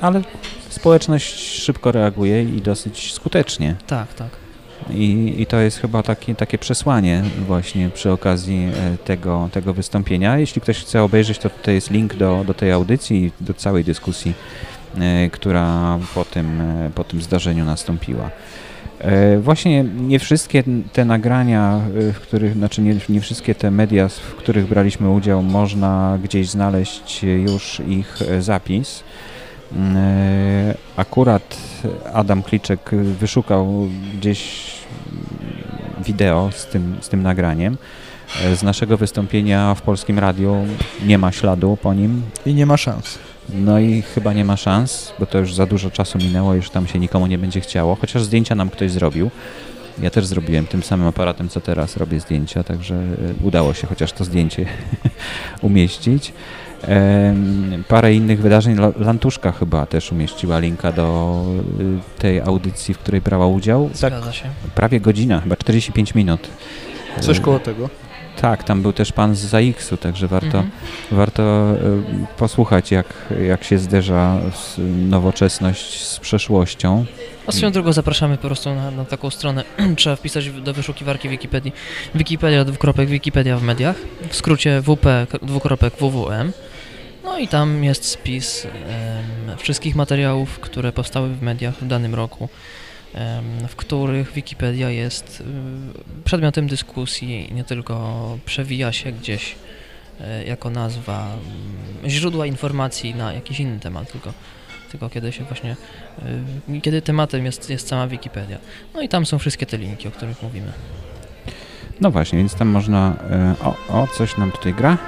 ale społeczność szybko reaguje i dosyć skutecznie. Tak, tak. I, I to jest chyba takie, takie przesłanie właśnie przy okazji e, tego, tego wystąpienia. Jeśli ktoś chce obejrzeć, to tutaj jest link do, do tej audycji i do całej dyskusji, e, która po tym, po tym zdarzeniu nastąpiła. E, Właśnie nie wszystkie te nagrania, e, w których, znaczy nie, nie wszystkie te media, w których braliśmy udział, można gdzieś znaleźć już ich e, zapis. Mm, Akurat Adam Kliczek wyszukał gdzieś wideo z tym, z tym nagraniem. Z naszego wystąpienia w polskim radiu nie ma śladu po nim, I nie ma szans. No i chyba nie ma szans, bo to już za dużo czasu minęło, już tam się nikomu nie będzie chciało, chociaż zdjęcia nam ktoś zrobił. Ja też zrobiłem tym samym aparatem, co teraz robię zdjęcia, także e, udało się chociaż to zdjęcie umieścić. Parę innych wydarzeń, La- Lantuszka chyba też umieściła linka do y, tej audycji, w której brała udział. Zgadza się. Prawie godzina, chyba 45 minut. Coś E, koło tego. Tak, tam był też pan z ZAX-u, także warto, Mhm. warto y, posłuchać, jak, jak się zderza nowoczesność z przeszłością. A swoją drogą zapraszamy po prostu na, na taką stronę. Trzeba wpisać do wyszukiwarki Wikipedii. Wikipedia, dwukropek, Wikipedia w mediach. W skrócie WP, dwukropek WWM. No i tam jest spis wszystkich materiałów, które powstały w mediach w danym roku, w których Wikipedia jest y, przedmiotem dyskusji, nie tylko przewija się gdzieś e, jako nazwa mm, źródła informacji na jakiś inny temat, tylko, tylko kiedy się właśnie Y, kiedy tematem jest, jest sama Wikipedia. No i tam są wszystkie te linki, o których mówimy. No właśnie, więc tam można... y, O, o coś nam tutaj gra.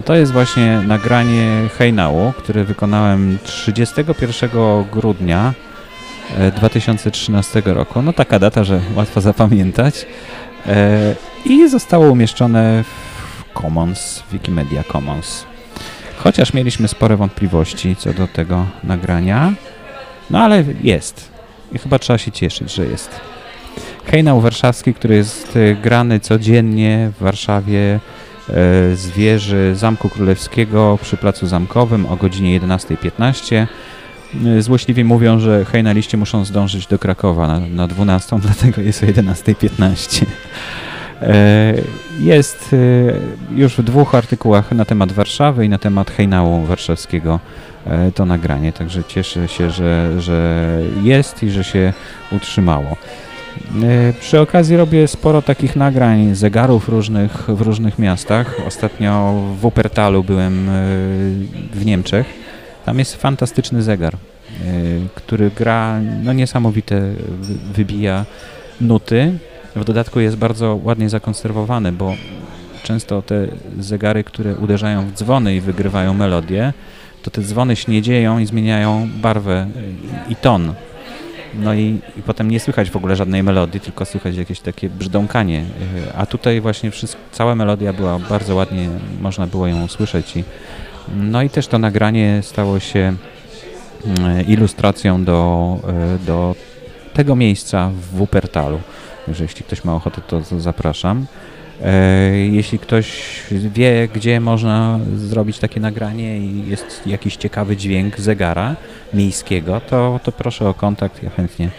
No to jest właśnie nagranie hejnału, które wykonałem 31 grudnia e, 2013 roku. No taka data, że łatwo zapamiętać. E, I zostało umieszczone w Commons, Wikimedia Commons. Chociaż mieliśmy spore wątpliwości co do tego nagrania, no ale jest. I chyba trzeba się cieszyć, że jest. Hejnał warszawski, który jest e, grany codziennie w Warszawie e, z wieży Zamku Królewskiego przy Placu Zamkowym o godzinie 11.15. E, Złośliwie mówią, że hejnaliści muszą zdążyć do Krakowa na, na 12, dlatego jest o 11.15. E, Jest e, już w dwóch artykułach na temat Warszawy i na temat hejnału warszawskiego e, to nagranie, także cieszę się, że, że jest i że się utrzymało. E, Przy okazji robię sporo takich nagrań zegarów różnych w różnych miastach. Ostatnio w Wuppertalu byłem e, w Niemczech. Tam jest fantastyczny zegar, e, który gra no niesamowite, wy- wybija nuty. W dodatku jest bardzo ładnie zakonserwowany, bo często te zegary, które uderzają w dzwony i wygrywają melodię, to te dzwony śniedzieją i zmieniają barwę i ton. No i, i potem nie słychać w ogóle żadnej melodii, tylko słychać jakieś takie brzdąkanie. Y, A tutaj właśnie wszystko, cała melodia była bardzo ładnie, można było ją usłyszeć. I, no i też to nagranie stało się mm, ilustracją do, y, do tego miejsca w Wuppertalu. Także jeśli ktoś ma ochotę, to zapraszam. E, Jeśli ktoś wie, gdzie można zrobić takie nagranie i jest jakiś ciekawy dźwięk zegara miejskiego, to, to proszę o kontakt. Ja chętnie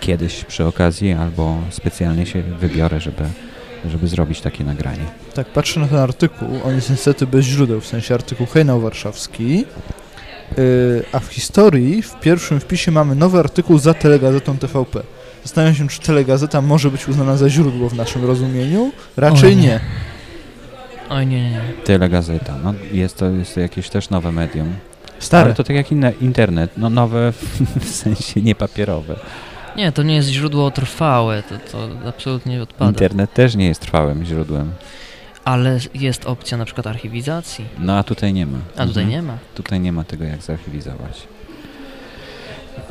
kiedyś przy okazji albo specjalnie się wybiorę, żeby, żeby zrobić takie nagranie. Tak, patrzę na ten artykuł, on jest niestety bez źródeł, w sensie artykuł Hejnał Warszawski, yy, a w historii w pierwszym wpisie mamy nowy artykuł za telegazetą TVP. Zastanawiam się, czy telegazeta może być uznana za źródło w naszym rozumieniu? Raczej Oj, nie. nie. Oj, nie, nie, nie. Tyle gazeta. No, jest, to, jest to jakieś też nowe medium. Stare. Ale to tak jak inne, internet. No nowe w, w sensie nie papierowe. Nie, to nie jest źródło trwałe, to, to absolutnie odpada. Internet też nie jest trwałym źródłem. Ale jest opcja na przykład archiwizacji, No a tutaj nie ma. a tutaj Mhm. nie ma. Tutaj nie ma tego, jak zarchiwizować.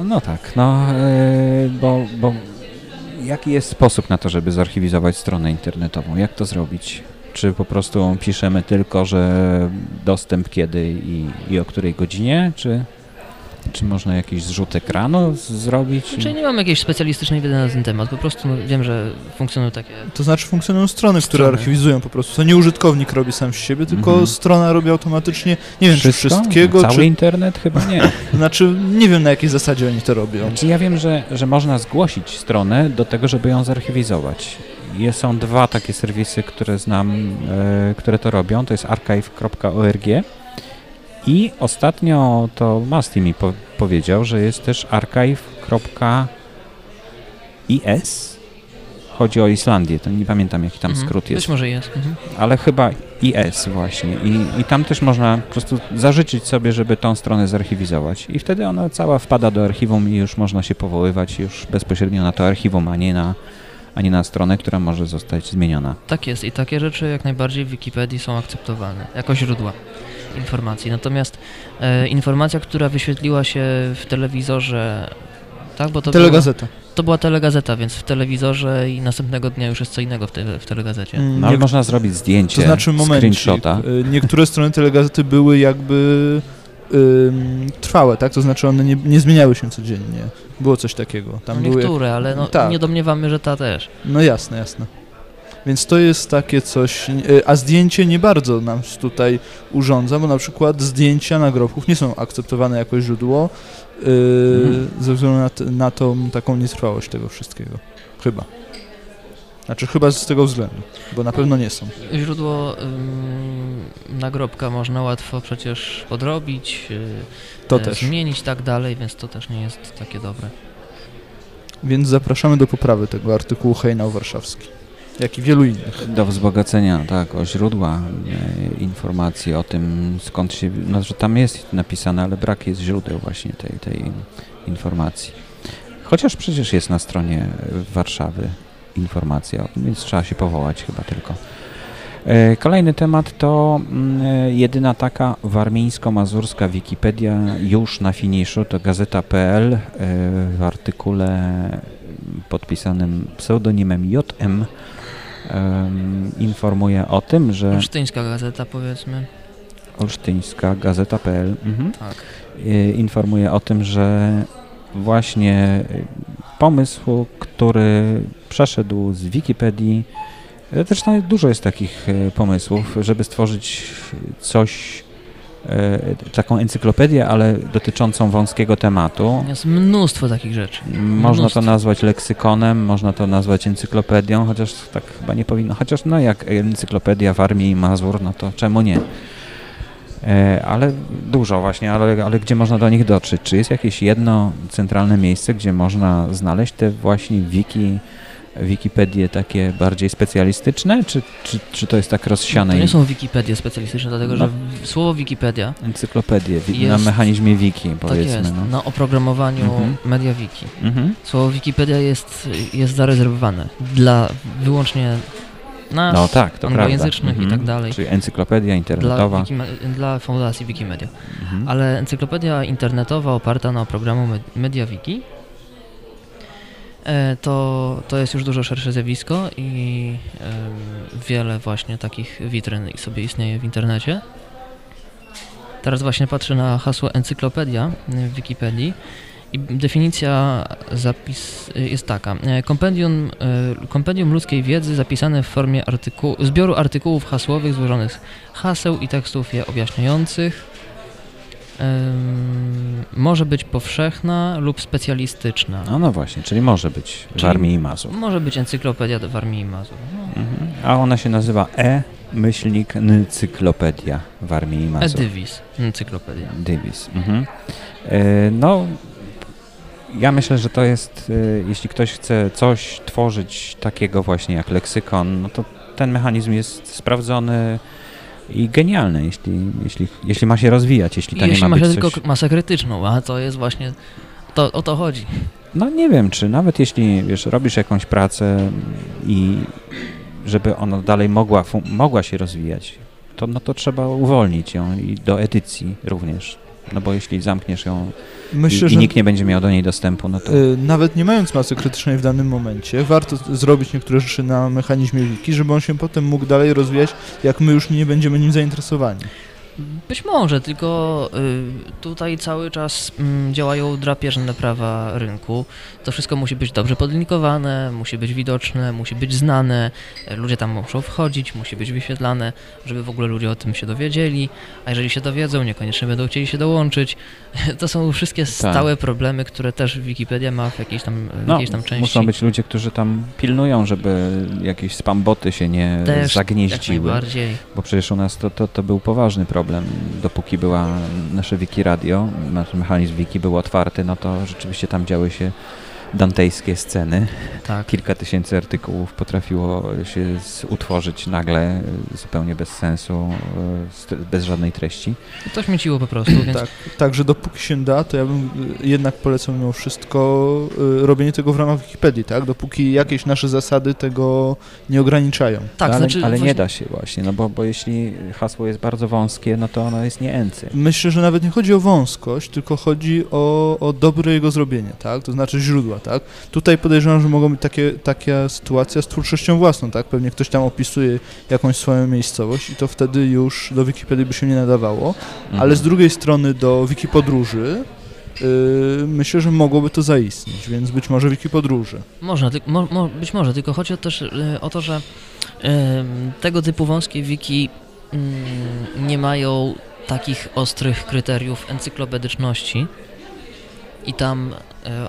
No tak, no, yy, bo, bo jaki jest sposób na to, żeby zarchiwizować stronę internetową? Jak to zrobić? Czy po prostu piszemy tylko, że dostęp kiedy i, i o której godzinie? Czy, czy można jakiś zrzut ekranu zrobić? Czyli nie mam jakiejś specjalistycznej wiedzy na ten temat, po prostu no, wiem, że funkcjonują takie... To znaczy funkcjonują strony, które Strony. archiwizują po prostu. To nie użytkownik robi sam z siebie, tylko Mhm. strona robi automatycznie, nie wiem, czy Wszystko? wszystkiego, Cały czy... internet? Chyba nie. To znaczy, nie wiem na jakiej zasadzie oni to robią. Znaczy ja wiem, że, że można zgłosić stronę do tego, żeby ją zarchiwizować. Jest, są dwa takie serwisy, które znam, e, które to robią. To jest archive.org i ostatnio to Masti mi po, powiedział, że jest też archive.is. Chodzi o Islandię, to nie pamiętam jaki tam Mhm. skrót jest, Być może jest. Mhm. ale chyba IS właśnie. I, I tam też można po prostu zażyczyć sobie, żeby tą stronę zarchiwizować. I wtedy ona cała wpada do archiwum i już można się powoływać już bezpośrednio na to archiwum, a nie na, a nie na stronę, która może zostać zmieniona. Tak jest i takie rzeczy jak najbardziej w Wikipedii są akceptowalne jako źródła informacji. Natomiast e, informacja, która wyświetliła się w telewizorze, tak, bo to, była, Telegazeta. to była telegazeta, więc w telewizorze i następnego dnia już jest co innego w, te, w telegazecie. Mm, No ale można zrobić zdjęcie, To znaczy, screenshota. Niektóre strony telegazety były jakby ym, trwałe, tak? To znaczy one nie, nie zmieniały się codziennie. Było coś takiego. Tam no niektóre, ale no, Tak. nie domniewamy, że ta też. No jasne, jasne. Więc to jest takie coś, y, a zdjęcie nie bardzo nam tutaj urządza, bo na przykład zdjęcia nagrobków nie są akceptowane jako źródło yy, Mhm. ze względu na, t- na tą taką nietrwałość tego wszystkiego. Chyba. Znaczy chyba z tego względu, bo na pewno nie są. Źródło ym, nagrobka można łatwo przecież podrobić, y, To e, też. zmienić tak dalej, więc to też nie jest takie dobre. Więc zapraszamy do poprawy tego artykułu Hejnał Warszawski, jak i wielu innych. Do wzbogacenia, tak, o źródła e, informacji o tym, skąd się, no, że tam jest napisane, ale brak jest źródeł właśnie tej, tej informacji. Chociaż przecież jest na stronie Warszawy informacja, więc trzeba się powołać chyba tylko. E, Kolejny temat to mm, e, jedyna taka warmińsko-mazurska Wikipedia już na finiszu, to gazeta.pl e, w artykule podpisanym pseudonimem JM em, informuje o tym, że Olsztyńska gazeta powiedzmy. olsztyńska gazeta.pl mhm, Tak. e, informuje o tym, że właśnie e, pomysł, który przeszedł z Wikipedii, e, zresztą dużo jest takich pomysłów, żeby stworzyć coś, taką encyklopedię, ale dotyczącą wąskiego tematu. Jest mnóstwo takich rzeczy. Można Mnóstwo. to nazwać leksykonem, można to nazwać encyklopedią, chociaż tak chyba nie powinno. Chociaż no jak encyklopedia w Armii i Mazur, no to czemu nie? E, ale dużo właśnie, ale, ale gdzie można do nich dotrzeć? Czy jest jakieś jedno centralne miejsce, gdzie można znaleźć te właśnie wiki, wikipedie takie bardziej specjalistyczne, czy, czy, czy to jest tak rozsiane? To nie są Wikipedie specjalistyczne, dlatego że No. w- słowo Wikipedia Encyklopedie wi- na Jest- mechanizmie wiki, tak powiedzmy. jest, no. na oprogramowaniu Mhm. MediaWiki. Mhm. Słowo Wikipedia jest, jest zarezerwowane dla wyłącznie nas, No tak, to anglojęzycznych prawda. i tak Mhm. dalej. Czyli encyklopedia Dla, internetowa. Wikime- dla fundacji Wikimedia. Mhm. Ale encyklopedia internetowa oparta na programu Med- MediaWiki to, to jest już dużo szersze zjawisko i wiele właśnie takich witryn sobie istnieje w internecie. Teraz właśnie patrzę na hasło encyklopedia w Wikipedii i definicja zapis jest taka. E, Kompendium, e, kompendium ludzkiej wiedzy zapisane w formie artykułu, zbioru artykułów hasłowych złożonych haseł i tekstów je objaśniających. Może być powszechna lub specjalistyczna. No, no właśnie, czyli może być w Czyli- Armii i Mazur. Może być encyklopedia do Warmii i Mazur. No. Mhm. A ona się nazywa E-myślnik Encyklopedia w Armii i Mazur. Edivis, encyklopedia. Divis. Mhm. E, no, ja myślę, że to jest, e, jeśli ktoś chce coś tworzyć takiego właśnie jak leksykon, no to ten mechanizm jest sprawdzony i genialny, jeśli, jeśli, jeśli ma się rozwijać, jeśli I to nie jeśli ma być tylko coś... masę krytyczną, a to jest właśnie, to, o to chodzi. No nie wiem, czy nawet jeśli, wiesz, robisz jakąś pracę i żeby ona dalej mogła, mogła się rozwijać, to, no to trzeba uwolnić ją i do edycji również. No bo jeśli zamkniesz ją Myślę, i, i nikt nie będzie miał do niej dostępu, no to... y, nawet nie mając masy krytycznej w danym momencie, warto zrobić niektóre rzeczy na mechanizmie wiki, żeby on się potem mógł dalej rozwijać, jak my już nie będziemy nim zainteresowani. Być może, tylko y, tutaj cały czas mm, działają drapieżne prawa rynku. To wszystko musi być dobrze podlinkowane, musi być widoczne, musi być znane, ludzie tam muszą wchodzić, musi być wyświetlane, żeby w ogóle ludzie o tym się dowiedzieli, a jeżeli się dowiedzą, niekoniecznie będą chcieli się dołączyć. To są wszystkie stałe problemy, które też Wikipedia ma w jakiejś tam, w No, jakiejś tam części. muszą być ludzie, którzy tam pilnują, żeby jakieś spamboty się nie Też, Jak zagnieździły. najbardziej. Bo przecież u nas to, to, to był poważny problem. Dopóki była nasze Wiki Radio, nasz mechanizm Wiki był otwarty, no to rzeczywiście tam działy się dantejskie sceny. Tak. Kilka tysięcy artykułów potrafiło się utworzyć nagle, y, zupełnie bez sensu, z- bez żadnej treści. To śmieciło po prostu, więc Tak, także dopóki się da, to ja bym y, jednak polecał mimo wszystko robienie tego w ramach Wikipedii, tak? Dopóki jakieś nasze zasady tego nie ograniczają. tak, ale znaczy ale właśnie- nie da się właśnie, no bo, bo jeśli hasło jest bardzo wąskie, no to ono jest nieency. Myślę, że nawet nie chodzi o wąskość, tylko chodzi o, o dobre jego zrobienie, tak? To znaczy źródła, tak? Tutaj podejrzewam, że mogą być takie, taka sytuacja z twórczością własną, tak? Pewnie ktoś tam opisuje jakąś swoją miejscowość i to wtedy już do Wikipedii by się nie nadawało, Mhm. ale z drugiej strony do Wikipodróży yy, myślę, że mogłoby to zaistnieć, więc być może Wikipodróży. Można, ty, mo, mo, być może, tylko chodzi o też y, o to, że em, tego typu wąskie wiki mm, nie mają takich ostrych kryteriów encyklopedyczności i tam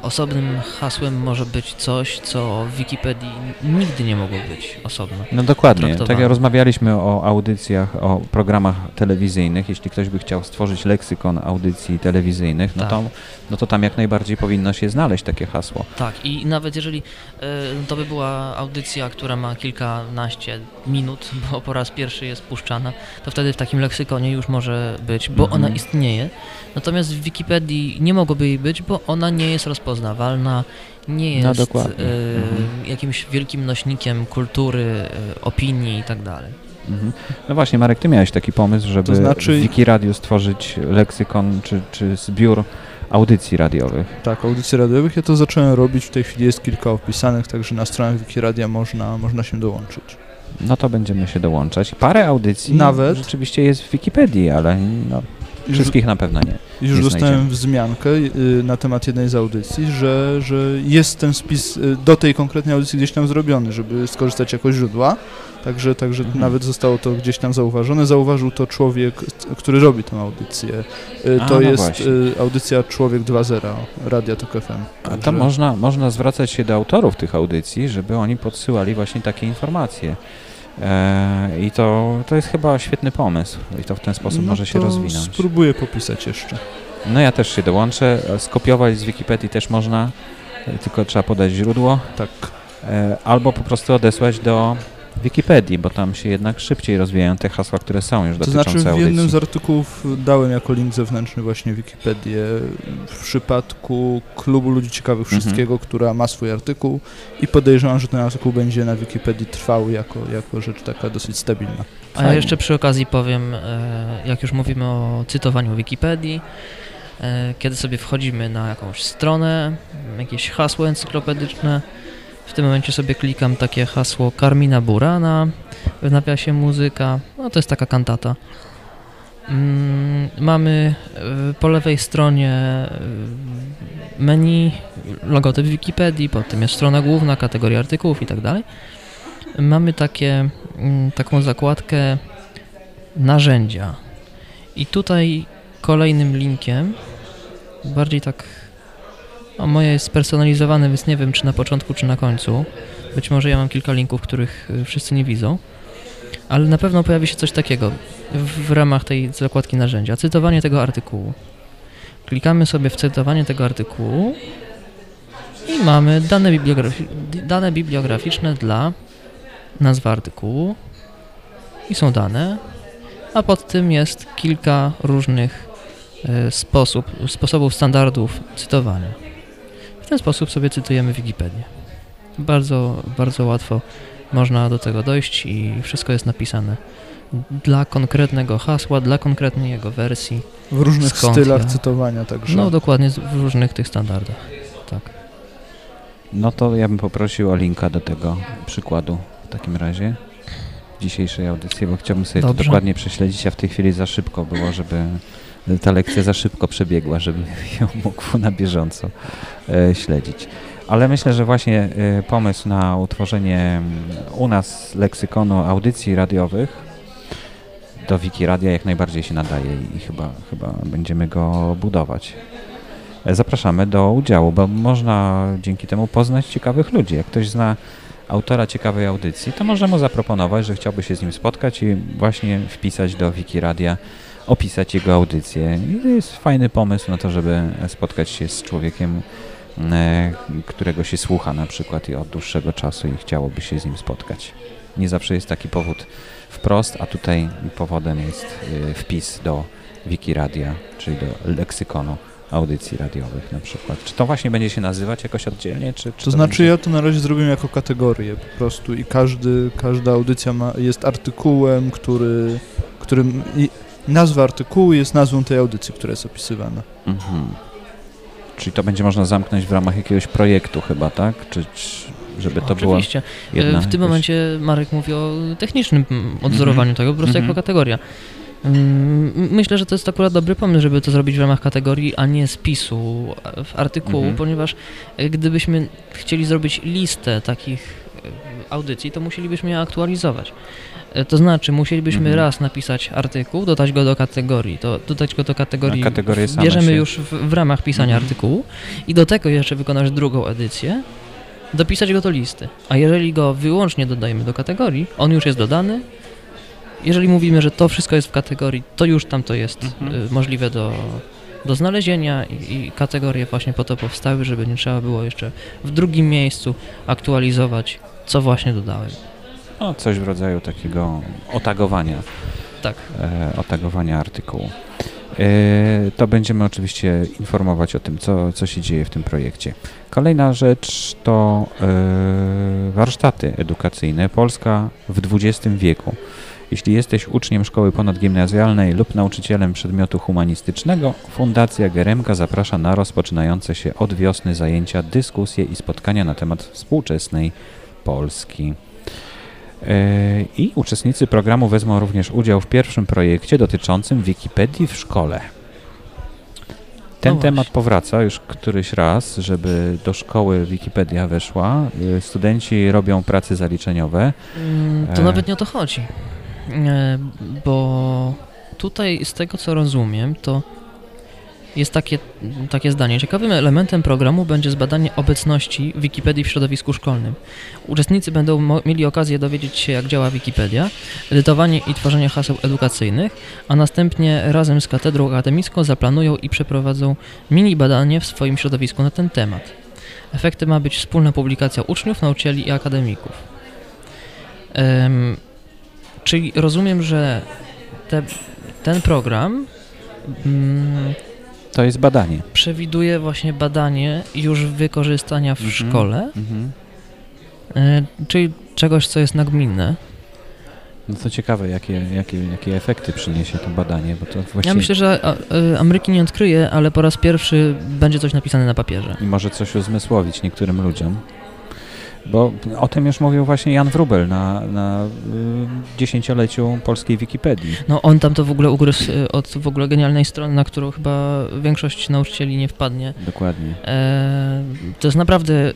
osobnym hasłem może być coś, co w Wikipedii nigdy nie mogło być osobno. No dokładnie. Tak traktowane. jak rozmawialiśmy o audycjach, o programach telewizyjnych, jeśli ktoś by chciał stworzyć leksykon audycji telewizyjnych, no, Tak. to, no to tam jak najbardziej powinno się znaleźć takie hasło. Tak, i nawet jeżeli e, to by była audycja, która ma kilkanaście minut, bo po raz pierwszy jest puszczana, to wtedy w takim leksykonie już może być, bo Mhm. ona istnieje. Natomiast w Wikipedii nie mogłoby jej być, bo ona nie jest rozpoznawalna, nie No, jest e, Mhm. jakimś wielkim nośnikiem kultury, e, opinii i tak dalej. Mhm. No właśnie, Marek, ty miałeś taki pomysł, żeby To znaczy- w Wikiradio stworzyć leksykon czy, czy zbiór audycji radiowych. Tak, audycji radiowych ja to zacząłem robić, w tej chwili jest kilka opisanych, także na stronach Wikiradia można, można się dołączyć. No to będziemy się dołączać. Parę audycji Nawet. rzeczywiście jest w Wikipedii, ale no, wszystkich na pewno nie. już nie dostałem znajdziemy. wzmiankę y, na temat jednej z audycji, że, że jest ten spis y, do tej konkretnej audycji gdzieś tam zrobiony, żeby skorzystać jako źródła. Także, także Mhm. nawet zostało to gdzieś tam zauważone. Zauważył to człowiek, który robi tę audycję. Y, A, To no jest właśnie. audycja Człowiek 2.0 Radia Tok FM. A Także- to można, można zwracać się do autorów tych audycji, żeby oni podsyłali właśnie takie informacje. E, I to, to jest chyba świetny pomysł i to w ten sposób no może się rozwinąć. Spróbuję popisać jeszcze. No ja też się dołączę. Skopiować z Wikipedii też można, tylko trzeba podać źródło. Tak. E, albo po prostu odesłać do Wikipedii, bo tam się jednak szybciej rozwijają te hasła, które są już To dotyczące znaczy w audycji. jednym z artykułów dałem jako link zewnętrzny właśnie Wikipedię w przypadku Klubu Ludzi Ciekawych Mhm. Wszystkiego, która ma swój artykuł i podejrzewam, że ten artykuł będzie na Wikipedii trwał jako, jako rzecz taka dosyć stabilna. A ja jeszcze przy okazji powiem, e, jak już mówimy o cytowaniu Wikipedii, e, kiedy sobie wchodzimy na jakąś stronę, jakieś hasło encyklopedyczne, w tym momencie sobie klikam takie hasło Carmina Burana, w nawiasie muzyka, no to jest taka kantata. Mm, Mamy e, po lewej stronie e, menu, logotyp Wikipedii, potem jest strona główna, kategoria artykułów i tak dalej. Mamy takie, mm, taką zakładkę narzędzia. I tutaj kolejnym linkiem, bardziej tak, a moje jest spersonalizowane, więc nie wiem czy na początku, czy na końcu. Być może ja mam kilka linków, których y, wszyscy nie widzą. Ale na pewno pojawi się coś takiego w, w ramach tej zakładki narzędzia. Cytowanie tego artykułu. Klikamy sobie w cytowanie tego artykułu i mamy dane, bibliografi- dane bibliograficzne dla nazwy artykułu i są dane, a pod tym jest kilka różnych e, sposób, sposobów standardów cytowania. W ten sposób sobie cytujemy Wikipedię. Bardzo, bardzo łatwo można do tego dojść i wszystko jest napisane dla konkretnego hasła, dla konkretnej jego wersji. W różnych stylach ja? cytowania także. No dokładnie w różnych tych standardach. Tak. No to ja bym poprosił o linka do tego przykładu w takim razie dzisiejszej audycji, bo chciałbym sobie to Dobrze. dokładnie prześledzić, a w tej chwili za szybko było, żeby ta lekcja za szybko przebiegła, żebym ją mógł na bieżąco e, śledzić. Ale myślę, że właśnie e, pomysł na utworzenie mm, u nas leksykonu audycji radiowych do Wikiradia jak najbardziej się nadaje i chyba, chyba będziemy go budować. E, Zapraszamy do udziału, bo można dzięki temu poznać ciekawych ludzi. Jak ktoś zna autora ciekawej audycji, to można mu zaproponować, że chciałby się z nim spotkać i właśnie wpisać do Wikiradia, opisać jego audycję. I to jest fajny pomysł na to, żeby spotkać się z człowiekiem, e, którego się słucha na przykład i od dłuższego czasu i chciałoby się z nim spotkać. Nie zawsze jest taki powód wprost, a tutaj powodem jest e, wpis do Wikiradia, czyli do leksykonu audycji radiowych na przykład. Czy to właśnie będzie się nazywać jakoś oddzielnie, czy, czy To znaczy będzie... ja to na razie zrobiłem jako kategorię po prostu i każdy, każda audycja ma, jest artykułem, który, którym nazwa artykułu jest nazwą tej audycji, która jest opisywana. Mhm. Czyli to będzie można zamknąć w ramach jakiegoś projektu chyba, tak? Czy, żeby to była Oczywiście. jedna E, w tym jakoś- Mhm. momencie Marek mówi o technicznym mm, odzorowaniu tego, po prostu Mhm. jako kategoria. Mm, Myślę, że to jest akurat dobry pomysł, żeby to zrobić w ramach kategorii, a nie spisu w artykułu, Mhm. ponieważ e, gdybyśmy chcieli zrobić listę takich e, audycji, to musielibyśmy je aktualizować. E, To znaczy, musielibyśmy Mhm. raz napisać artykuł, dodać go do kategorii. To dodać go do kategorii kategorie bierzemy już w, w ramach pisania Mhm. artykułu i do tego jeszcze wykonać drugą edycję, dopisać go do listy. A jeżeli go wyłącznie dodajemy do kategorii, on już jest dodany. Jeżeli mówimy, że to wszystko jest w kategorii, to już tam to jest Mhm. y, możliwe do, do znalezienia i, i kategorie właśnie po to powstały, żeby nie trzeba było jeszcze w drugim miejscu aktualizować, co właśnie dodałem. No, coś w rodzaju takiego otagowania, Tak. e, otagowania artykułu. E, to będziemy oczywiście informować o tym, co, co się dzieje w tym projekcie. Kolejna rzecz to e, warsztaty edukacyjne Polska w XX wieku. Jeśli jesteś uczniem szkoły ponadgimnazjalnej lub nauczycielem przedmiotu humanistycznego, Fundacja Geremka zaprasza na rozpoczynające się od wiosny zajęcia, dyskusje i spotkania na temat współczesnej Polski. E, I uczestnicy programu wezmą również udział w pierwszym projekcie dotyczącym Wikipedii w szkole. Ten No temat powraca już któryś raz, żeby do szkoły Wikipedia weszła. E, Studenci robią prace zaliczeniowe. Mm, To E. nawet nie o to chodzi. Bo tutaj z tego co rozumiem, to jest takie, takie zdanie. Ciekawym elementem programu będzie zbadanie obecności Wikipedii w środowisku szkolnym. Uczestnicy będą mieli okazję dowiedzieć się, jak działa Wikipedia, edytowanie i tworzenie haseł edukacyjnych, a następnie razem z katedrą akademicką zaplanują i przeprowadzą mini badanie w swoim środowisku na ten temat. Efektem ma być wspólna publikacja uczniów, nauczycieli i akademików. Em, czyli rozumiem, że te, ten program mm, To jest badanie. przewiduje właśnie badanie już wykorzystania w Mhm. szkole, Mhm. e, czyli czegoś, co jest nagminne. No to ciekawe, jakie, jakie, jakie efekty przyniesie to badanie, bo to właściwie Ja myślę, że e, Ameryki nie odkryje, ale po raz pierwszy będzie coś napisane na papierze. i może coś uzmysłowić niektórym ludziom. Bo o tym już mówił właśnie Jan Wrubel na, na y, dziesięcioleciu polskiej Wikipedii. No on tam to w ogóle ugryzł e, od w ogóle genialnej strony, na którą chyba większość nauczycieli nie wpadnie. Dokładnie. E, to jest naprawdę e,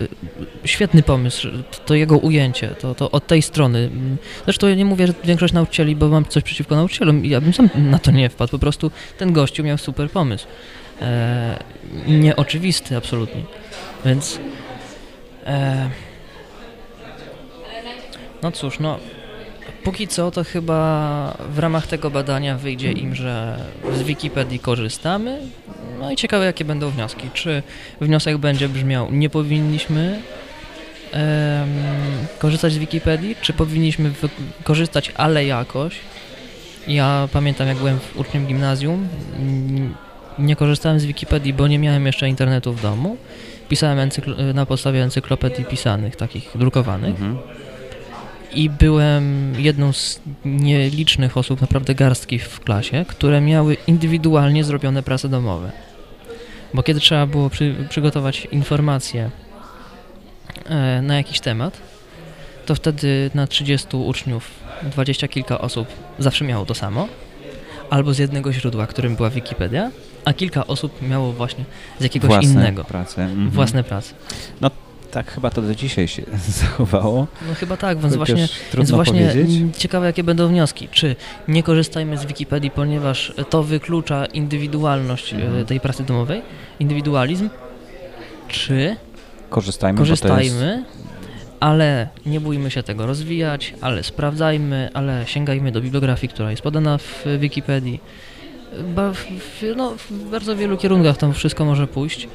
świetny pomysł, to jego ujęcie, to, to od tej strony. Mm, Zresztą ja nie mówię, że większość nauczycieli, bo mam coś przeciwko nauczycielom, ja bym sam na to nie wpadł, po prostu ten gościu miał super pomysł. E, nieoczywisty absolutnie. Więc e, no cóż, no póki co to chyba w ramach tego badania wyjdzie im, że z Wikipedii korzystamy. No i ciekawe jakie będą wnioski. Czy wniosek będzie brzmiał nie powinniśmy em, korzystać z Wikipedii, czy powinniśmy korzystać, ale jakoś. Ja pamiętam jak byłem w uczniem gimnazjum, nie korzystałem z Wikipedii, bo nie miałem jeszcze internetu w domu. Pisałem na podstawie encyklopedii pisanych, takich drukowanych Mhm. I byłem jedną z nielicznych osób, naprawdę garstki w klasie, które miały indywidualnie zrobione prace domowe. Bo kiedy trzeba było przy, przygotować informacje e, na jakiś temat, to wtedy na 30 uczniów dwadzieścia kilka osób zawsze miało to samo, albo z jednego źródła, którym była Wikipedia, a kilka osób miało właśnie z jakiegoś Własne innego prace. Mhm. własne prace. Tak chyba to do dzisiaj się zachowało. No chyba tak, więc Chociaż właśnie Więc właśnie powiedzieć. ciekawe, jakie będą wnioski. Czy nie korzystajmy z Wikipedii, ponieważ to wyklucza indywidualność e, Mhm. tej pracy domowej, indywidualizm, czy Korzystajmy, korzystajmy, ale nie bójmy się tego rozwijać, ale sprawdzajmy, ale sięgajmy do bibliografii, która jest podana w Wikipedii. Ba, w, w- no, w bardzo wielu kierunkach tam wszystko może pójść.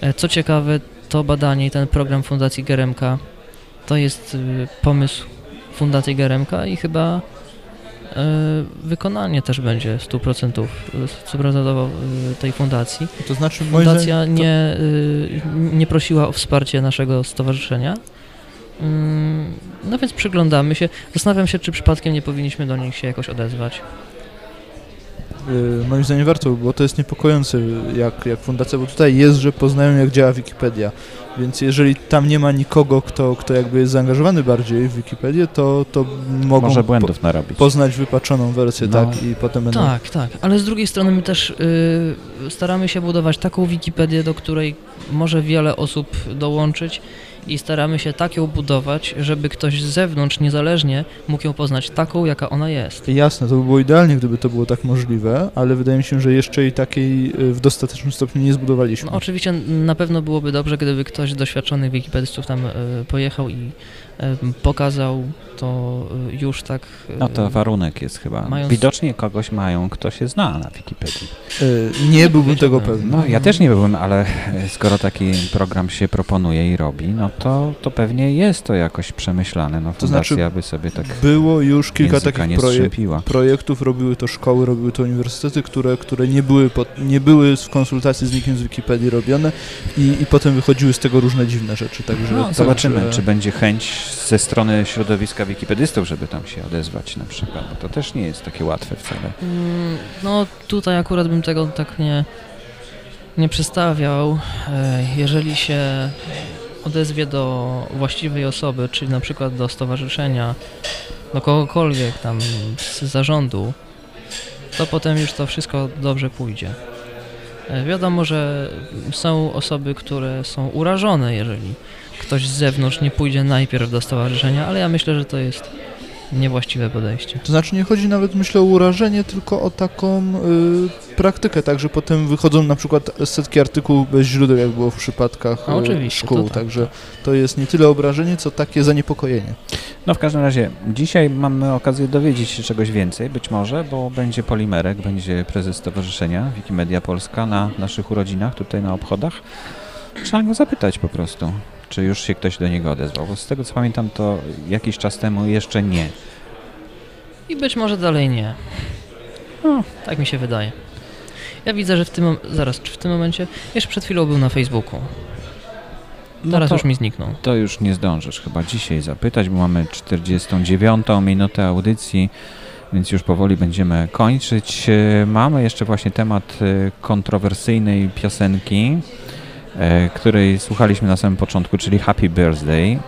E, Co ciekawe, to badanie i ten program Fundacji Geremka to jest y, pomysł Fundacji Geremka i chyba y, wykonanie też będzie 100% y, 100% y, tej fundacji. To znaczy, Fundacja zdaniem, nie, nie prosiła o wsparcie naszego stowarzyszenia. Ym, No więc przyglądamy się. Zastanawiam się, czy przypadkiem nie powinniśmy do nich się jakoś odezwać. Y, moim zdaniem warto, bo to jest niepokojące jak, jak fundacja, bo tutaj jest, że poznają jak działa Wikipedia. Więc jeżeli tam nie ma nikogo, kto, kto jakby jest zaangażowany bardziej w Wikipedię, to, to mogą może po, błędów narobić. poznać wypaczoną wersję, No. tak, i potem będą... Tak, tak, ale z drugiej strony my też y, staramy się budować taką Wikipedię, do której może wiele osób dołączyć i staramy się tak ją budować, żeby ktoś z zewnątrz niezależnie mógł ją poznać taką, jaka ona jest. Jasne, to by było idealnie, gdyby to było tak możliwe, ale wydaje mi się, że jeszcze jej takiej y, w dostatecznym stopniu nie zbudowaliśmy. No, oczywiście na pewno byłoby dobrze, gdyby ktoś z doświadczonych wikipedystów tam y, pojechał i pokazał to y, już tak. No to warunek jest chyba. Mając- Widocznie kogoś mają, kto się zna na Wikipedii. Y, nie byłbym powiedziałbym. tego pewny. No ja też nie byłem, ale e, skoro taki program się proponuje i robi, no to, to pewnie jest to jakoś przemyślane. No To znaczy, by sobie tak Było już kilka takich proje projektów, robiły to szkoły, robiły to uniwersytety, które, które nie, były pod, nie były w konsultacji z nikim z Wikipedii robione i, i potem wychodziły z tego różne dziwne rzeczy. Także, No, także, zobaczymy, czy będzie chęć ze strony środowiska wikipedystów, żeby tam się odezwać na przykład, bo to też nie jest takie łatwe wcale. Mm, No tutaj akurat bym tego tak nie, nie przedstawiał. E, Jeżeli się odezwie do właściwej osoby, czyli na przykład do stowarzyszenia, do kogokolwiek tam z zarządu, to potem już to wszystko dobrze pójdzie. Wiadomo, że są osoby, które są urażone, jeżeli ktoś z zewnątrz nie pójdzie najpierw do stowarzyszenia, ale ja myślę, że to jest niewłaściwe podejście. To znaczy nie chodzi nawet myślę o urażenie, tylko o taką y, praktykę, tak, że potem wychodzą na przykład setki artykułów bez źródeł, jak było w przypadkach A y, oczywiście, szkół, to tak, także tak. to jest nie tyle obrażenie, co takie zaniepokojenie. No w każdym razie, dzisiaj mamy okazję dowiedzieć się czegoś więcej, być może, bo będzie Polimerek, będzie prezes Stowarzyszenia Wikimedia Polska na naszych urodzinach, tutaj na obchodach. Trzeba go zapytać po prostu, Czy już się ktoś do niego odezwał? Bo z tego co pamiętam, to jakiś czas temu jeszcze nie. I być może dalej nie. No, tak mi się wydaje. Ja widzę, że w tym, zaraz, czy w tym momencie, jeszcze przed chwilą był na Facebooku. Teraz to, już mi zniknął. to już nie zdążysz chyba dzisiaj zapytać, bo mamy 49 minutę audycji, więc już powoli będziemy kończyć. Mamy jeszcze właśnie temat e, kontrowersyjnej piosenki, której słuchaliśmy na samym początku, czyli Happy Birthday.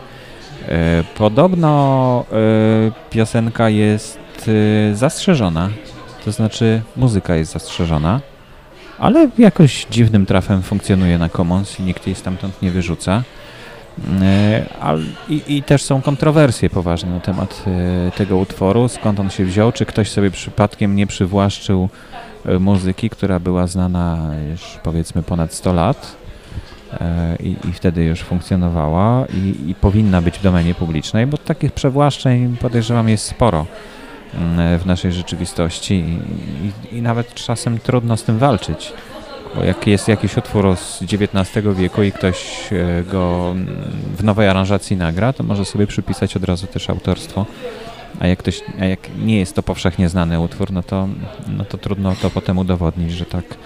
E, Podobno e, piosenka jest e, zastrzeżona, to znaczy muzyka jest zastrzeżona, ale jakoś dziwnym trafem funkcjonuje na Commons i nikt jej stamtąd nie wyrzuca. E, I, I też są kontrowersje poważne na temat e, tego utworu, skąd on się wziął, czy ktoś sobie przypadkiem nie przywłaszczył e, muzyki, która była znana już powiedzmy ponad 100 lat e, i, i wtedy już funkcjonowała i, i powinna być w domenie publicznej, bo takich przewłaszczeń podejrzewam jest sporo mm, w naszej rzeczywistości i, i, nawet czasem trudno z tym walczyć. Bo jak jest jakiś utwór z XIX wieku i ktoś e, go mm, w nowej aranżacji nagra, to może sobie przypisać od razu też autorstwo. A jak, ktoś, a jak nie jest to powszechnie znany utwór, no to, no to trudno to potem udowodnić, że tak, e,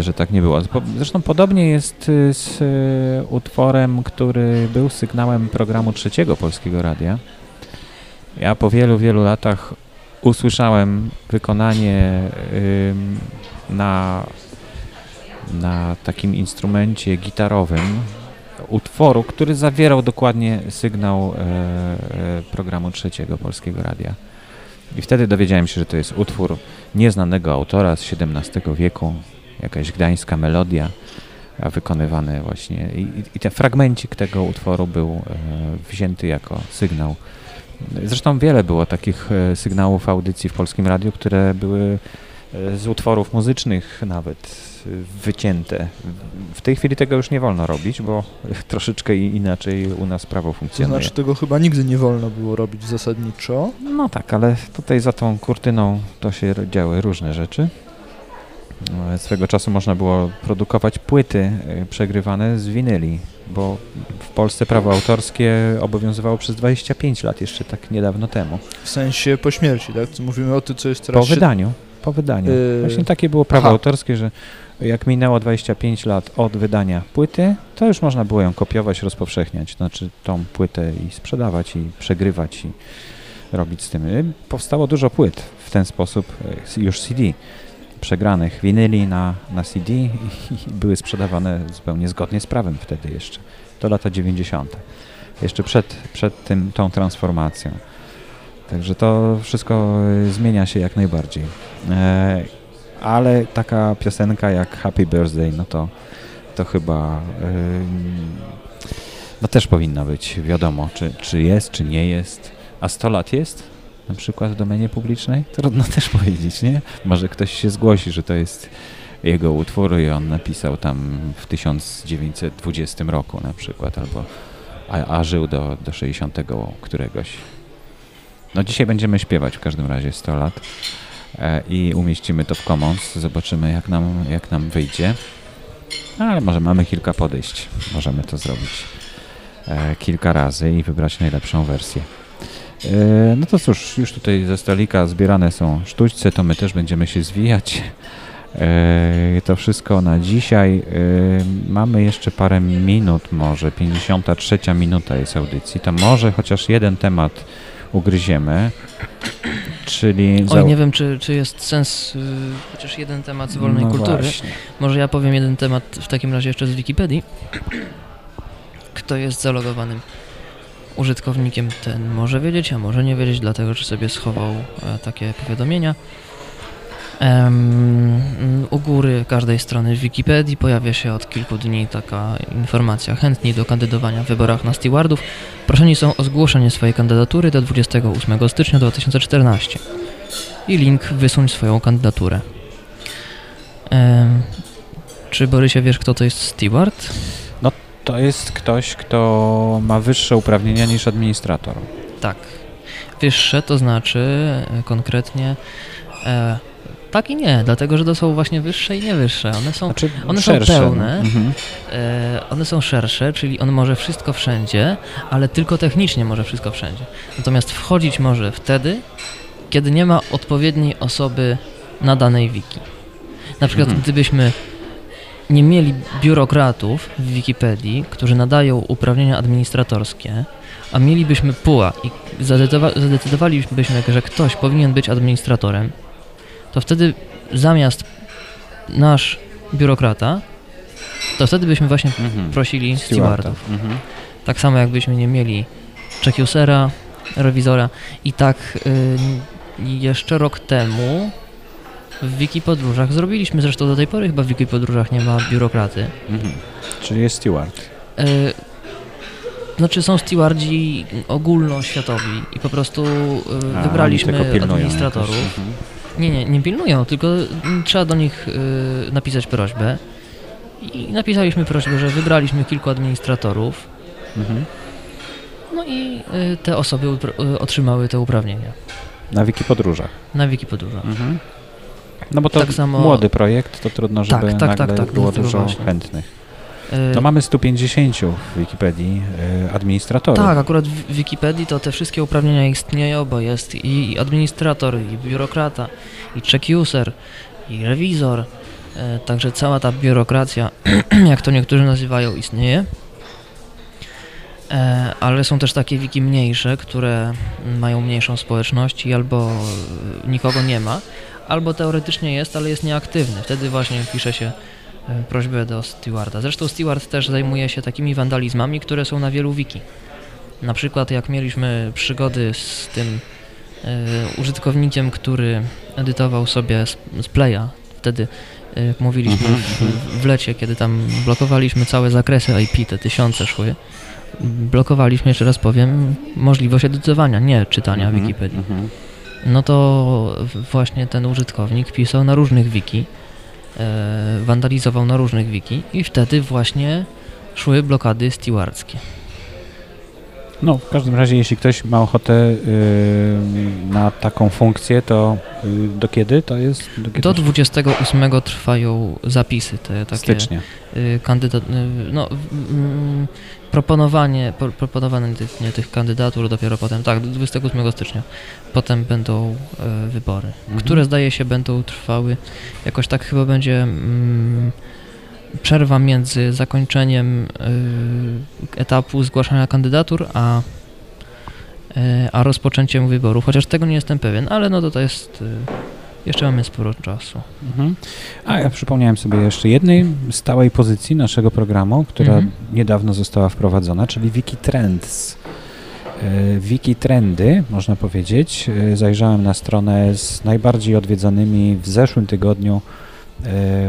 że tak nie było. Zresztą podobnie jest e, z e, utworem, który był sygnałem programu trzeciego Polskiego Radia. Ja po wielu, wielu latach usłyszałem wykonanie na na takim instrumencie gitarowym utworu, który zawierał dokładnie sygnał e, e, programu trzeciego Polskiego Radia. I wtedy dowiedziałem się, że to jest utwór nieznanego autora z XVII wieku, jakaś gdańska melodia, a wykonywany właśnie. I, i- ten fragmencik tego utworu był e, wzięty jako sygnał. Zresztą wiele było takich e, sygnałów audycji w Polskim Radiu, które były e, z utworów muzycznych nawet wycięte. W tej chwili tego już nie wolno robić, bo troszeczkę inaczej u nas prawo To funkcjonuje. znaczy tego chyba nigdy nie wolno było robić zasadniczo. No tak, ale tutaj za tą kurtyną to się działy różne rzeczy. E, Swego czasu można było produkować płyty e, przegrywane z winyli, bo w Polsce prawo autorskie obowiązywało przez 25 lat, jeszcze tak niedawno temu. W sensie po śmierci, tak? Mówimy o tym, co jest Po teraz... się- wydaniu. Po wydaniu. Yy, Właśnie takie było prawo aha. autorskie, że jak minęło 25 lat od wydania płyty, to już można było ją kopiować, rozpowszechniać. Znaczy tą płytę i sprzedawać, i przegrywać, i robić z tym. Y, Powstało dużo płyt w ten sposób, y, już CD, przegranych winyli na, na CD i, i były sprzedawane zupełnie zgodnie z prawem wtedy jeszcze. To lata 90. Jeszcze przed, przed tym, tą transformacją. Także to wszystko y, zmienia się jak najbardziej. E, ale taka piosenka jak Happy Birthday, no to, to chyba ym, no też powinna być wiadomo, czy, czy jest, czy nie jest. A 100 lat jest? Na przykład w domenie publicznej? Trudno też powiedzieć, nie? Może ktoś się zgłosi, że to jest jego utwór i on napisał tam w 1920 roku na przykład, albo a, a żył do, do 60 któregoś. No dzisiaj będziemy śpiewać w każdym razie 100 lat e, i umieścimy to w Commons. Zobaczymy jak nam, jak nam wyjdzie. No, Ale może mamy kilka podejść. Możemy to zrobić e, kilka razy i wybrać najlepszą wersję. E, no to cóż, już tutaj ze stolika zbierane są sztućce, to my też będziemy się zwijać. E, To wszystko na dzisiaj. E, Mamy jeszcze parę minut, może 53 minuta jest audycji. To może chociaż jeden temat ugryziemy. Czyli. Oj, nie wiem, czy, czy jest sens y, chociaż jeden temat z wolnej no kultury. Właśnie. Może ja powiem jeden temat w takim razie jeszcze z Wikipedii. Kto jest zalogowanym użytkownikiem, ten może wiedzieć, a może nie wiedzieć, dlatego że sobie schował e, takie powiadomienia. U góry każdej strony w Wikipedii pojawia się od kilku dni taka informacja. Chętni do kandydowania w wyborach na stewardów proszeni są o zgłoszenie swojej kandydatury do 28 stycznia 2014 i link wysuń swoją kandydaturę. Czy Borysie wiesz, kto to jest steward? To jest ktoś, kto ma wyższe uprawnienia niż administrator. Tak. Wyższe to znaczy e, konkretnie e, Tak i nie, dlatego że to są właśnie wyższe i niewyższe. One są, Znaczy, one są pełne. No. Mhm. e, one są szersze, czyli on może wszystko wszędzie, ale tylko technicznie może wszystko wszędzie. Natomiast wchodzić może wtedy, kiedy nie ma odpowiedniej osoby na danej wiki. Na przykład Mhm. gdybyśmy nie mieli biurokratów w Wikipedii, którzy nadają uprawnienia administratorskie, a mielibyśmy puła i zadecydowa- zadecydowalibyśmy, że ktoś powinien być administratorem, to wtedy zamiast nasz biurokrata, to wtedy byśmy właśnie Mhm. prosili stewardów. Mhm. Tak samo jakbyśmy nie mieli check-usera, rewizora i tak y, jeszcze rok temu w Wiki Podróżach zrobiliśmy, zresztą do tej pory chyba w Wiki Podróżach nie ma biurokraty. Mhm. Czyli jest steward. Y, znaczy są stewardzi ogólnoświatowi i po prostu y, A, wybraliśmy administratorów. Mhm. Nie, nie, nie pilnują, tylko trzeba do nich y, napisać prośbę. I napisaliśmy prośbę, że wybraliśmy kilku administratorów, Mhm. no i y, te osoby otrzymały te uprawnienia Na wiki podróżach. na Wiki Podróża. Mhm. No bo to Tak samo- młody projekt, to trudno, żeby Tak, tak, nagle tak, tak, było dużo właśnie. chętnych. Y, No mamy 150 w Wikipedii y, administratorów. tak, akurat w Wikipedii to te wszystkie uprawnienia istnieją, bo jest i administrator, i biurokrata, i check user, i rewizor. y, Także cała ta biurokracja, jak to niektórzy nazywają, istnieje. E, Ale są też takie wiki mniejsze, które mają mniejszą społeczność i albo nikogo nie ma, albo teoretycznie jest, ale jest nieaktywny. Wtedy właśnie pisze się e, prośbę do stewarda. Zresztą steward też zajmuje się takimi wandalizmami, które są na wielu wiki. Na przykład jak mieliśmy przygody z tym e, użytkownikiem, który edytował sobie z, z Playa, wtedy jak mówiliśmy Mhm, w, w lecie, kiedy tam blokowaliśmy całe zakresy IP, te tysiące szły, blokowaliśmy, jeszcze raz powiem, możliwość edytowania, nie czytania Mhm, Wikipedii. No to właśnie ten użytkownik pisał na różnych wiki, e, wandalizował na różnych wiki i wtedy właśnie szły blokady stewardzkie. No, w każdym razie, jeśli ktoś ma ochotę y, na taką funkcję, to y, do kiedy to jest? Do, kiedy? Do 28 trwają zapisy, te takie stycznia. y, kandydat, y, no, mm, proponowanie, pro, proponowanie tych, nie, tych kandydatur dopiero potem, tak, do 28 stycznia. Potem będą y, wybory, Mhm. które zdaje się będą trwały, jakoś tak chyba będzie mm, przerwa między zakończeniem y, etapu zgłaszania kandydatur, a, y, a rozpoczęciem wyborów, chociaż tego nie jestem pewien, ale no to to jest, y, jeszcze mamy sporo czasu. Mhm. A ja przypomniałem sobie jeszcze jednej stałej pozycji naszego programu, która Mhm. niedawno została wprowadzona, czyli Wikitrends. E, Wikitrendy, można powiedzieć. E, Zajrzałem na stronę z najbardziej odwiedzanymi w zeszłym tygodniu e,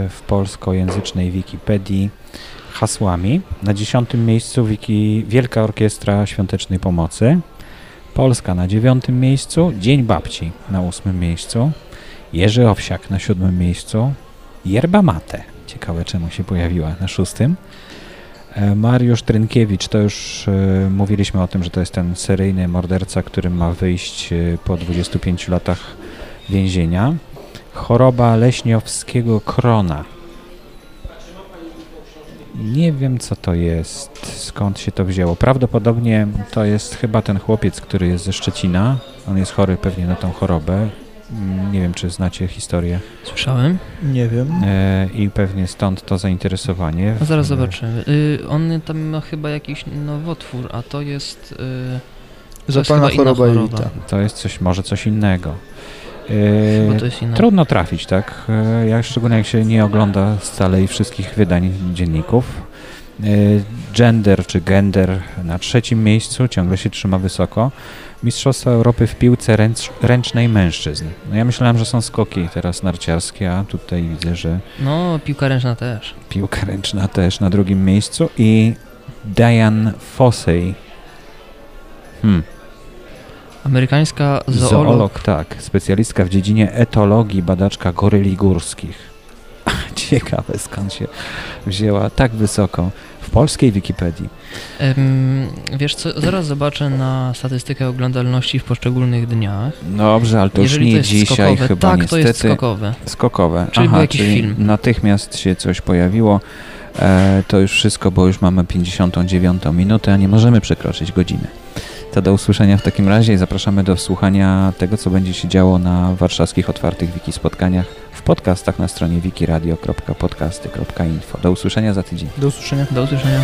w polskojęzycznej Wikipedii hasłami. Na dziesiątym miejscu Wiki, Wielka Orkiestra Świątecznej Pomocy. Polska na dziewiątym miejscu, Dzień Babci na ósmym miejscu, Jerzy Owsiak na siódmym miejscu, Yerba Mate, ciekawe czemu się pojawiła na szóstym, E, Mariusz Trynkiewicz, to już e, mówiliśmy o tym, że to jest ten seryjny morderca, który ma wyjść e, po 25 latach więzienia. Choroba leśniowskiego krona. Nie wiem, co to jest, skąd się to wzięło. Prawdopodobnie to jest chyba ten chłopiec, który jest ze Szczecina. On jest chory pewnie na tą chorobę. Mm, Nie wiem, czy znacie historię. Słyszałem? Nie wiem. E, I pewnie stąd to zainteresowanie. No zaraz w- zobaczymy. Y, on tam ma chyba jakiś nowotwór, a to jest... Y, Zapalna choroba jelita. to jest coś, może coś innego. E, to jest inna. Trudno trafić, tak? E, Jak, szczególnie jak się nie ogląda stale i wszystkich wydań dzienników. E, Gender czy gender na trzecim miejscu, ciągle się trzyma wysoko. Mistrzostwa Europy w piłce ręcz, ręcznej mężczyzn. No ja myślałem, że są skoki teraz narciarskie, a tutaj widzę, że No, piłka ręczna też. piłka ręczna też na drugim miejscu i Diane Fossey. Hmm. Amerykańska zoolog. Zoolog, tak. Specjalistka w dziedzinie etologii, badaczka goryli górskich. ciekawe skąd się wzięła tak wysoko w polskiej Wikipedii. Wiesz co, zaraz zobaczę na statystykę oglądalności w poszczególnych dniach. Dobrze, ale to Jeżeli już to nie jest dzisiaj skokowe, chyba tak, niestety. to jest skokowe. Skokowe. Czyli Aha, był jakiś czyli film. natychmiast się coś pojawiło. E, to już wszystko, bo już mamy 59 minutę, a nie możemy przekroczyć godziny. To do usłyszenia w takim razie i zapraszamy do słuchania tego, co będzie się działo na warszawskich otwartych wiki spotkaniach w podcastach na stronie wikiradio.podcasty.info. Do usłyszenia za tydzień. Do usłyszenia. Do usłyszenia.